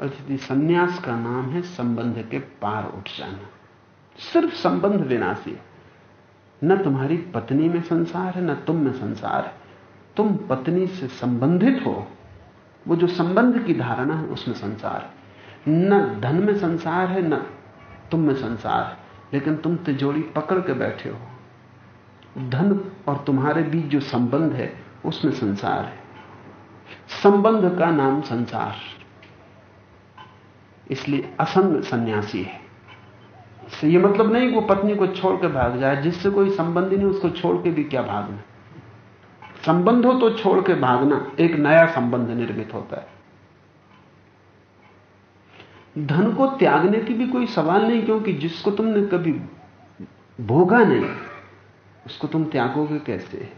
अतिथि संन्यास का नाम है, संबंध के पार उठ जाना। सिर्फ़ संबंध विनाशी है। न तुम्हारी पत्नी में संसार है, न तुम में संसार है। तुम पत्नी से संबंधित हो, वो जो संबंध की धारणा है उसमें संसार है। न धन में संसार है, न तुम में संसार है। लेकिन तुम तिजोरी पकड़ के बैठे हो। धन और तुम्हारे बीच जो संबंध है, उसमें संसार है। संबंध का नाम संसार। इसलिए असंग सन्यासी है। ये मतलब नहीं कि वो पत्नी को छोड़ के भाग जाए। जिससे कोई संबंध नहीं, उसको छोड़ के भी क्या भागना? संबंध तो छोड़ के भागना एक नया संबंध निर्मित होता है। धन को त्यागने की भी कोई सवाल नहीं, क्योंकि जिसको तुमने कभी भोगा नहीं, उसको तुम त्यागोगे कैसे?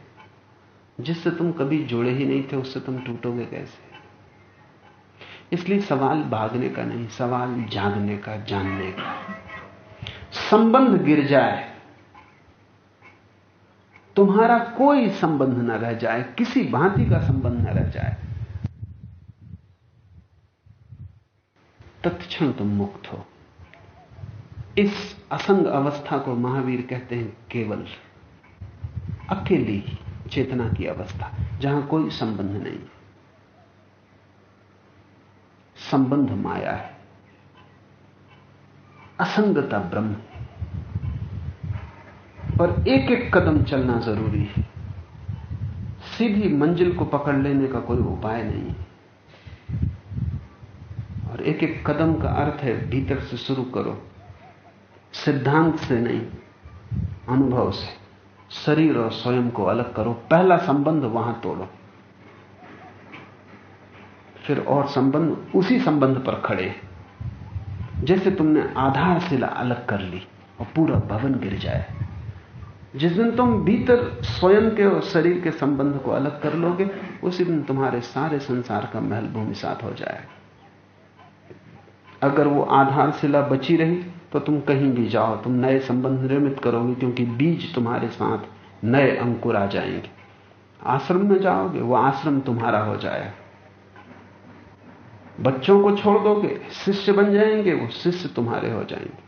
जिससे तुम कभी जुड़े ही नहीं थे, उससे तुम टूटोगे कैसे? इसलिए सवाल भागने का नहीं, सवाल जागने का, जानने का। संबंध गिर जाए तुम्हारा कोई संबंध न रह जाए, किसी भांति का संबंध न रह जाए। तत्क्षण तुम मुक्त हो। इस असंग अवस्था को महावीर कहते हैं केवल अकेली चेतना की अवस्था, जहाँ कोई संबंध नहीं संबंध माया है। असंगता ब्रह्म पर एक एक कदम चलना ज़रूरी है। सीधी मंजिल को पकड़ लेने का कोई उपाय नहीं है। और एक एक कदम का अर्थ है, भीतर से शुरू करो। सिद्धांत से नहीं, अनुभव से। शरीर और स्वयं को अलग करो। पहला संबंध वहाँ तोड़ो। फिर और संबंध उसी संबंध पर खड़े। जैसे तुमने आधारशिला अलग कर ली और पूरा भवन गिर जाए। जिस दिन तुम भीतर स्वयं के और शरीर के संबंध को अलग कर लोगे, उसी दिन तुम्हारे सारे संसार का महल भूमि साथ हो जाएगा। अगर वो आधारशिला बची रही तो तुम कहीं भी जाओ, तुम नए संबंध निर्मित करोगे, क्योंकि बीज तुम्हारे साथ नए अंकुर आ जाएँगे। आश्रम में जाओगे, वो आश्रम तुम्हारा हो जाएगा। बच्चों को छोड़ दोगे, शिष्य बन जाएँगे, वो शिष्य तुम्हारे हो जाएँगे।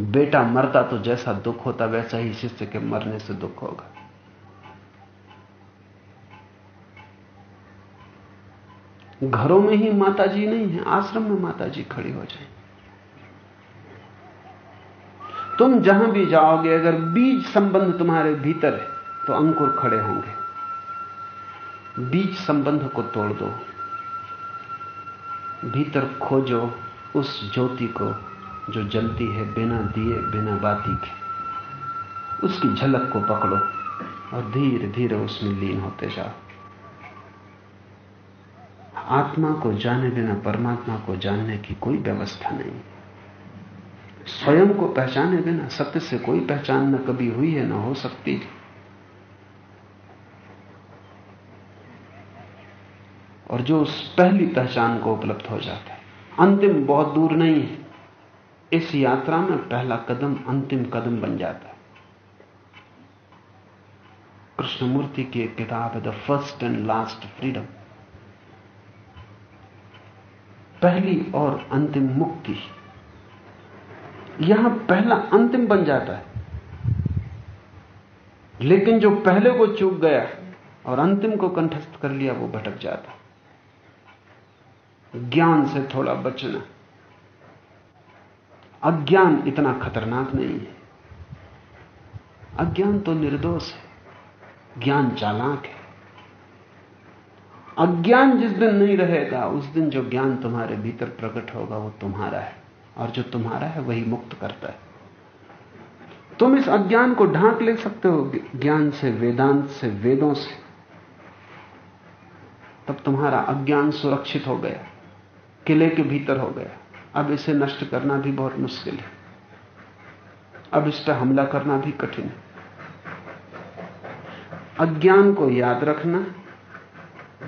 बेटा मरता तो जैसा दुख होता, वैसा ही शिष्य के मरने से दुख होगा। घरों में ही माताजी नहीं है, आश्रम में माताजी खड़ी हो जाए। तुम जहाँ भी जाओगे, अगर बीज संबंध तुम्हारे भीतर है तो अंकुर खड़े होंगे। बीज संबंध को तोड़ दो। भीतर खोजो, उस ज्योति को जो जलती है बिना दिए, बिना बाती के, उसकी झलक को पकड़ो और धीरे धीरे उसमें लीन होते जाओ। आत्मा को जाने बिना परमात्मा को जानने की कोई व्यवस्था नहीं। स्वयं को पहचाने बिना सत्य से कोई पहचान न कभी हुई है, न हो सकती। और जो उस पहली पहचान को उपलब्ध हो जाता है, अंतिम बहुत दूर नहीं है। इस यात्रा में पहला कदम, अंतिम कदम बन जाता है। कृष्णमूर्ति की एक किताब है the first and last freedom पहली और अंतिम मुक्ति। यहाँ पहला अंतिम बन जाता है। लेकिन जो पहले को चूक गया और अंतिम को कंठस्थ कर लिया, वो भटक जाता ज्ञान से थोड़ा बचना। अज्ञान इतना खतरनाक नहीं है। अज्ञान तो निर्दोष है। ज्ञान चालाक है। अज्ञान जिस दिन नहीं रहेगा, उस दिन जो ज्ञान तुम्हारे भीतर प्रकट होगा, वो तुम्हारा है। और जो तुम्हारा है, वही मुक्त करता है। तुम इस अज्ञान को ढांक ले सकते हो, ज्ञान से, वेदांत से, वेदों से। तब तुम्हारा अज्ञान सुरक्षित हो गया। किले के भीतर हो गया। अब इसे नष्ट करना भी बहुत मुश्किल है। अब इस पर हमला करना भी कठिन है। अज्ञान को याद रखना,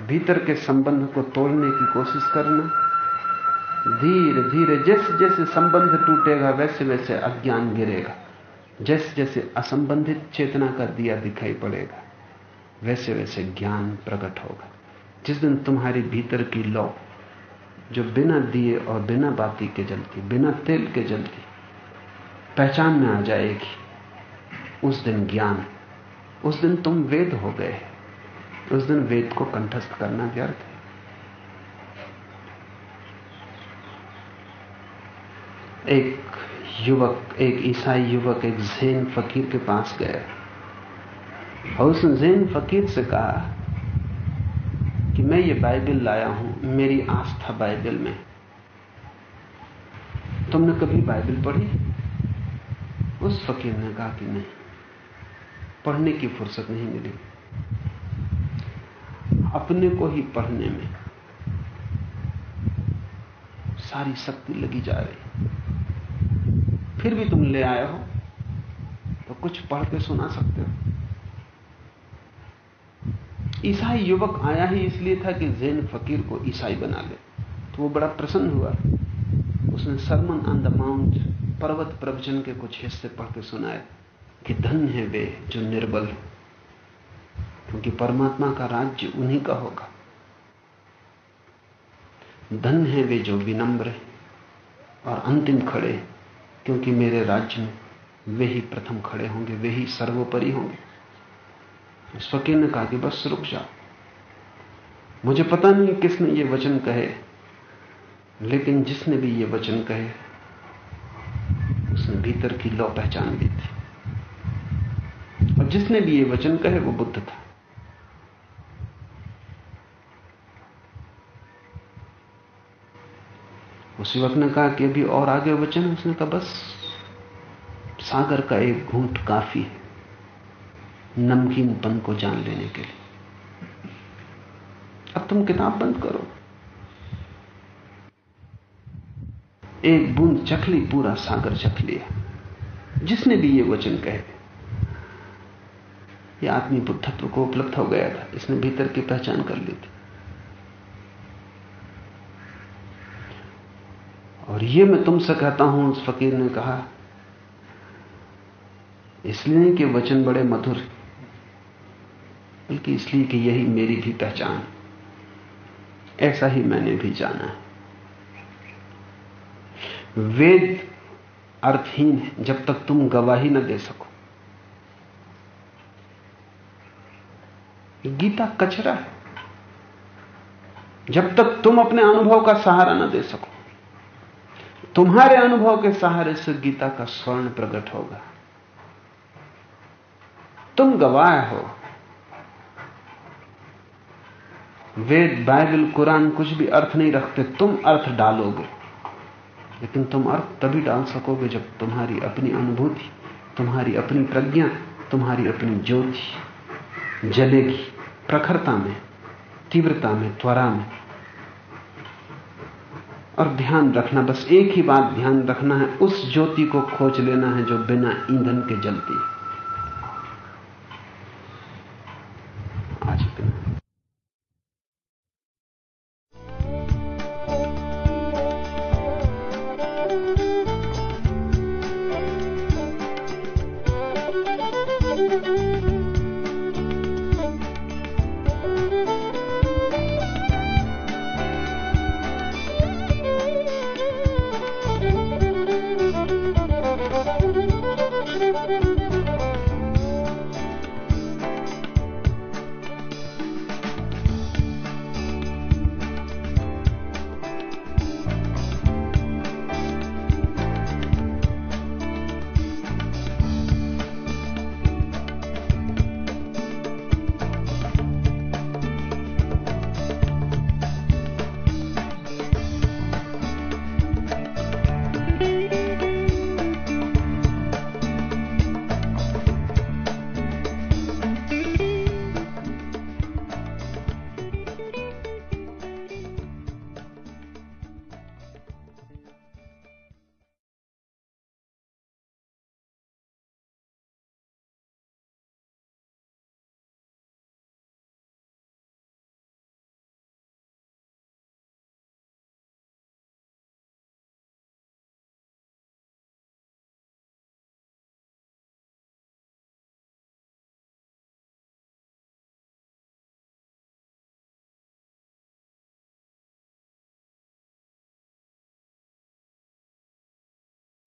भीतर के संबंध को तोड़ने की कोशिश करना धीरे धीरे जैसे जैसे संबंध टूटेगा वैसे वैसे अज्ञान गिरेगा। जैसे जैसे असंबंधित चेतना का दिया दिखाई पड़ेगा वैसे वैसे ज्ञान प्रकट होगा। जिस दिन तुम्हारी भीतर की लौ जो बिना दिए और बिना बाती के जलती, बिना तेल के जलती, पहचान में आ जाएगी। उस दिन ज्ञान, उस दिन तुम वेद हो गए। उस दिन वेद को कंठस्थ करना व्यर्थ है। एक युवक, एक ईसाई युवक, एक जैन फकीर के पास गया। और उसने जैन फकीर से कहा कि मैं ये बाइबल लाया हूँ, मेरी आस्था बाइबल में। तुमने कभी बाइबल पढ़ी? उस फकीर ने कहा कि नहीं। पढ़ने की फुर्सत नहीं मिली। अपने को ही पढ़ने में सारी शक्ति लगी जा रही। फिर भी तुम ले आए हो तो कुछ पढ़ के सुना सकते हो। ईसाई युवक आया ही इसलिए था कि जैन फकीर को ईसाई बना ले। तो वो बड़ा प्रसन्न हुआ। उसने सरमन ऑन द माउंट पर्वत प्रवचन के कुछ हिस्से पढ़ के सुनाए कि धन है वे जो निर्बल है, क्योंकि परमात्मा का राज्य उन्हीं का होगा। धन है वे जो विनम्र है और अंतिम खड़े क्योंकि मेरे राज्य में वे ही प्रथम खड़े होंगे, वे ही सर्वोपरि होंगे। फकीर ने कहा कि बस रुक जाओ। मुझे पता नहीं किसने ये वचन कहे, लेकिन जिसने भी ये वचन कहे, उसने भीतर की लौ पहचान ली थी। और जिसने भी ये वचन कहे, वो बुद्ध था। उस युवक ने कहा कि अभी और आगे वचन उसने कहा, बस सागर का एक घूंट काफ़ी है। नमकीनपन को जान लेने के लिए। अब तुम किताब बंद करो। एक बूंद चखली, पूरा सागर चख लिया। जिसने भी ये वचन कहे। ये आदमी बुद्धत्व को उपलब्ध हो गया था। इसने भीतर की पहचान कर ली थी। और ये मैं तुमसे कहता हूँ, उस फकीर ने कहा, इसलिए कि वचन बड़े मधुर बल्कि इसलिए कि यही मेरी भी पहचान ऐसा ही मैंने भी जाना है। वेद अर्थहीन है, जब तक तुम गवाही न दे सको। गीता कचरा है। जब तक तुम अपने अनुभव का सहारा न दे सको। तुम्हारे अनुभव के सहारे से गीता का स्वर्ण प्रकट होगा। तुम गवाह हो। वेद, बाइबल, कुरान कुछ भी अर्थ नहीं रखते, तुम अर्थ डालोगे। लेकिन तुम अर्थ तभी डाल सकोगे जब तुम्हारी अपनी अनुभूति, तुम्हारी अपनी प्रज्ञा, तुम्हारी अपनी ज्योति जलेगी प्रखरता में, तीव्रता में, त्वरा में। और ध्यान रखना, बस एक ही बात ध्यान रखना है, उस ज्योति को खोज लेना है जो बिना ईंधन के जलती है।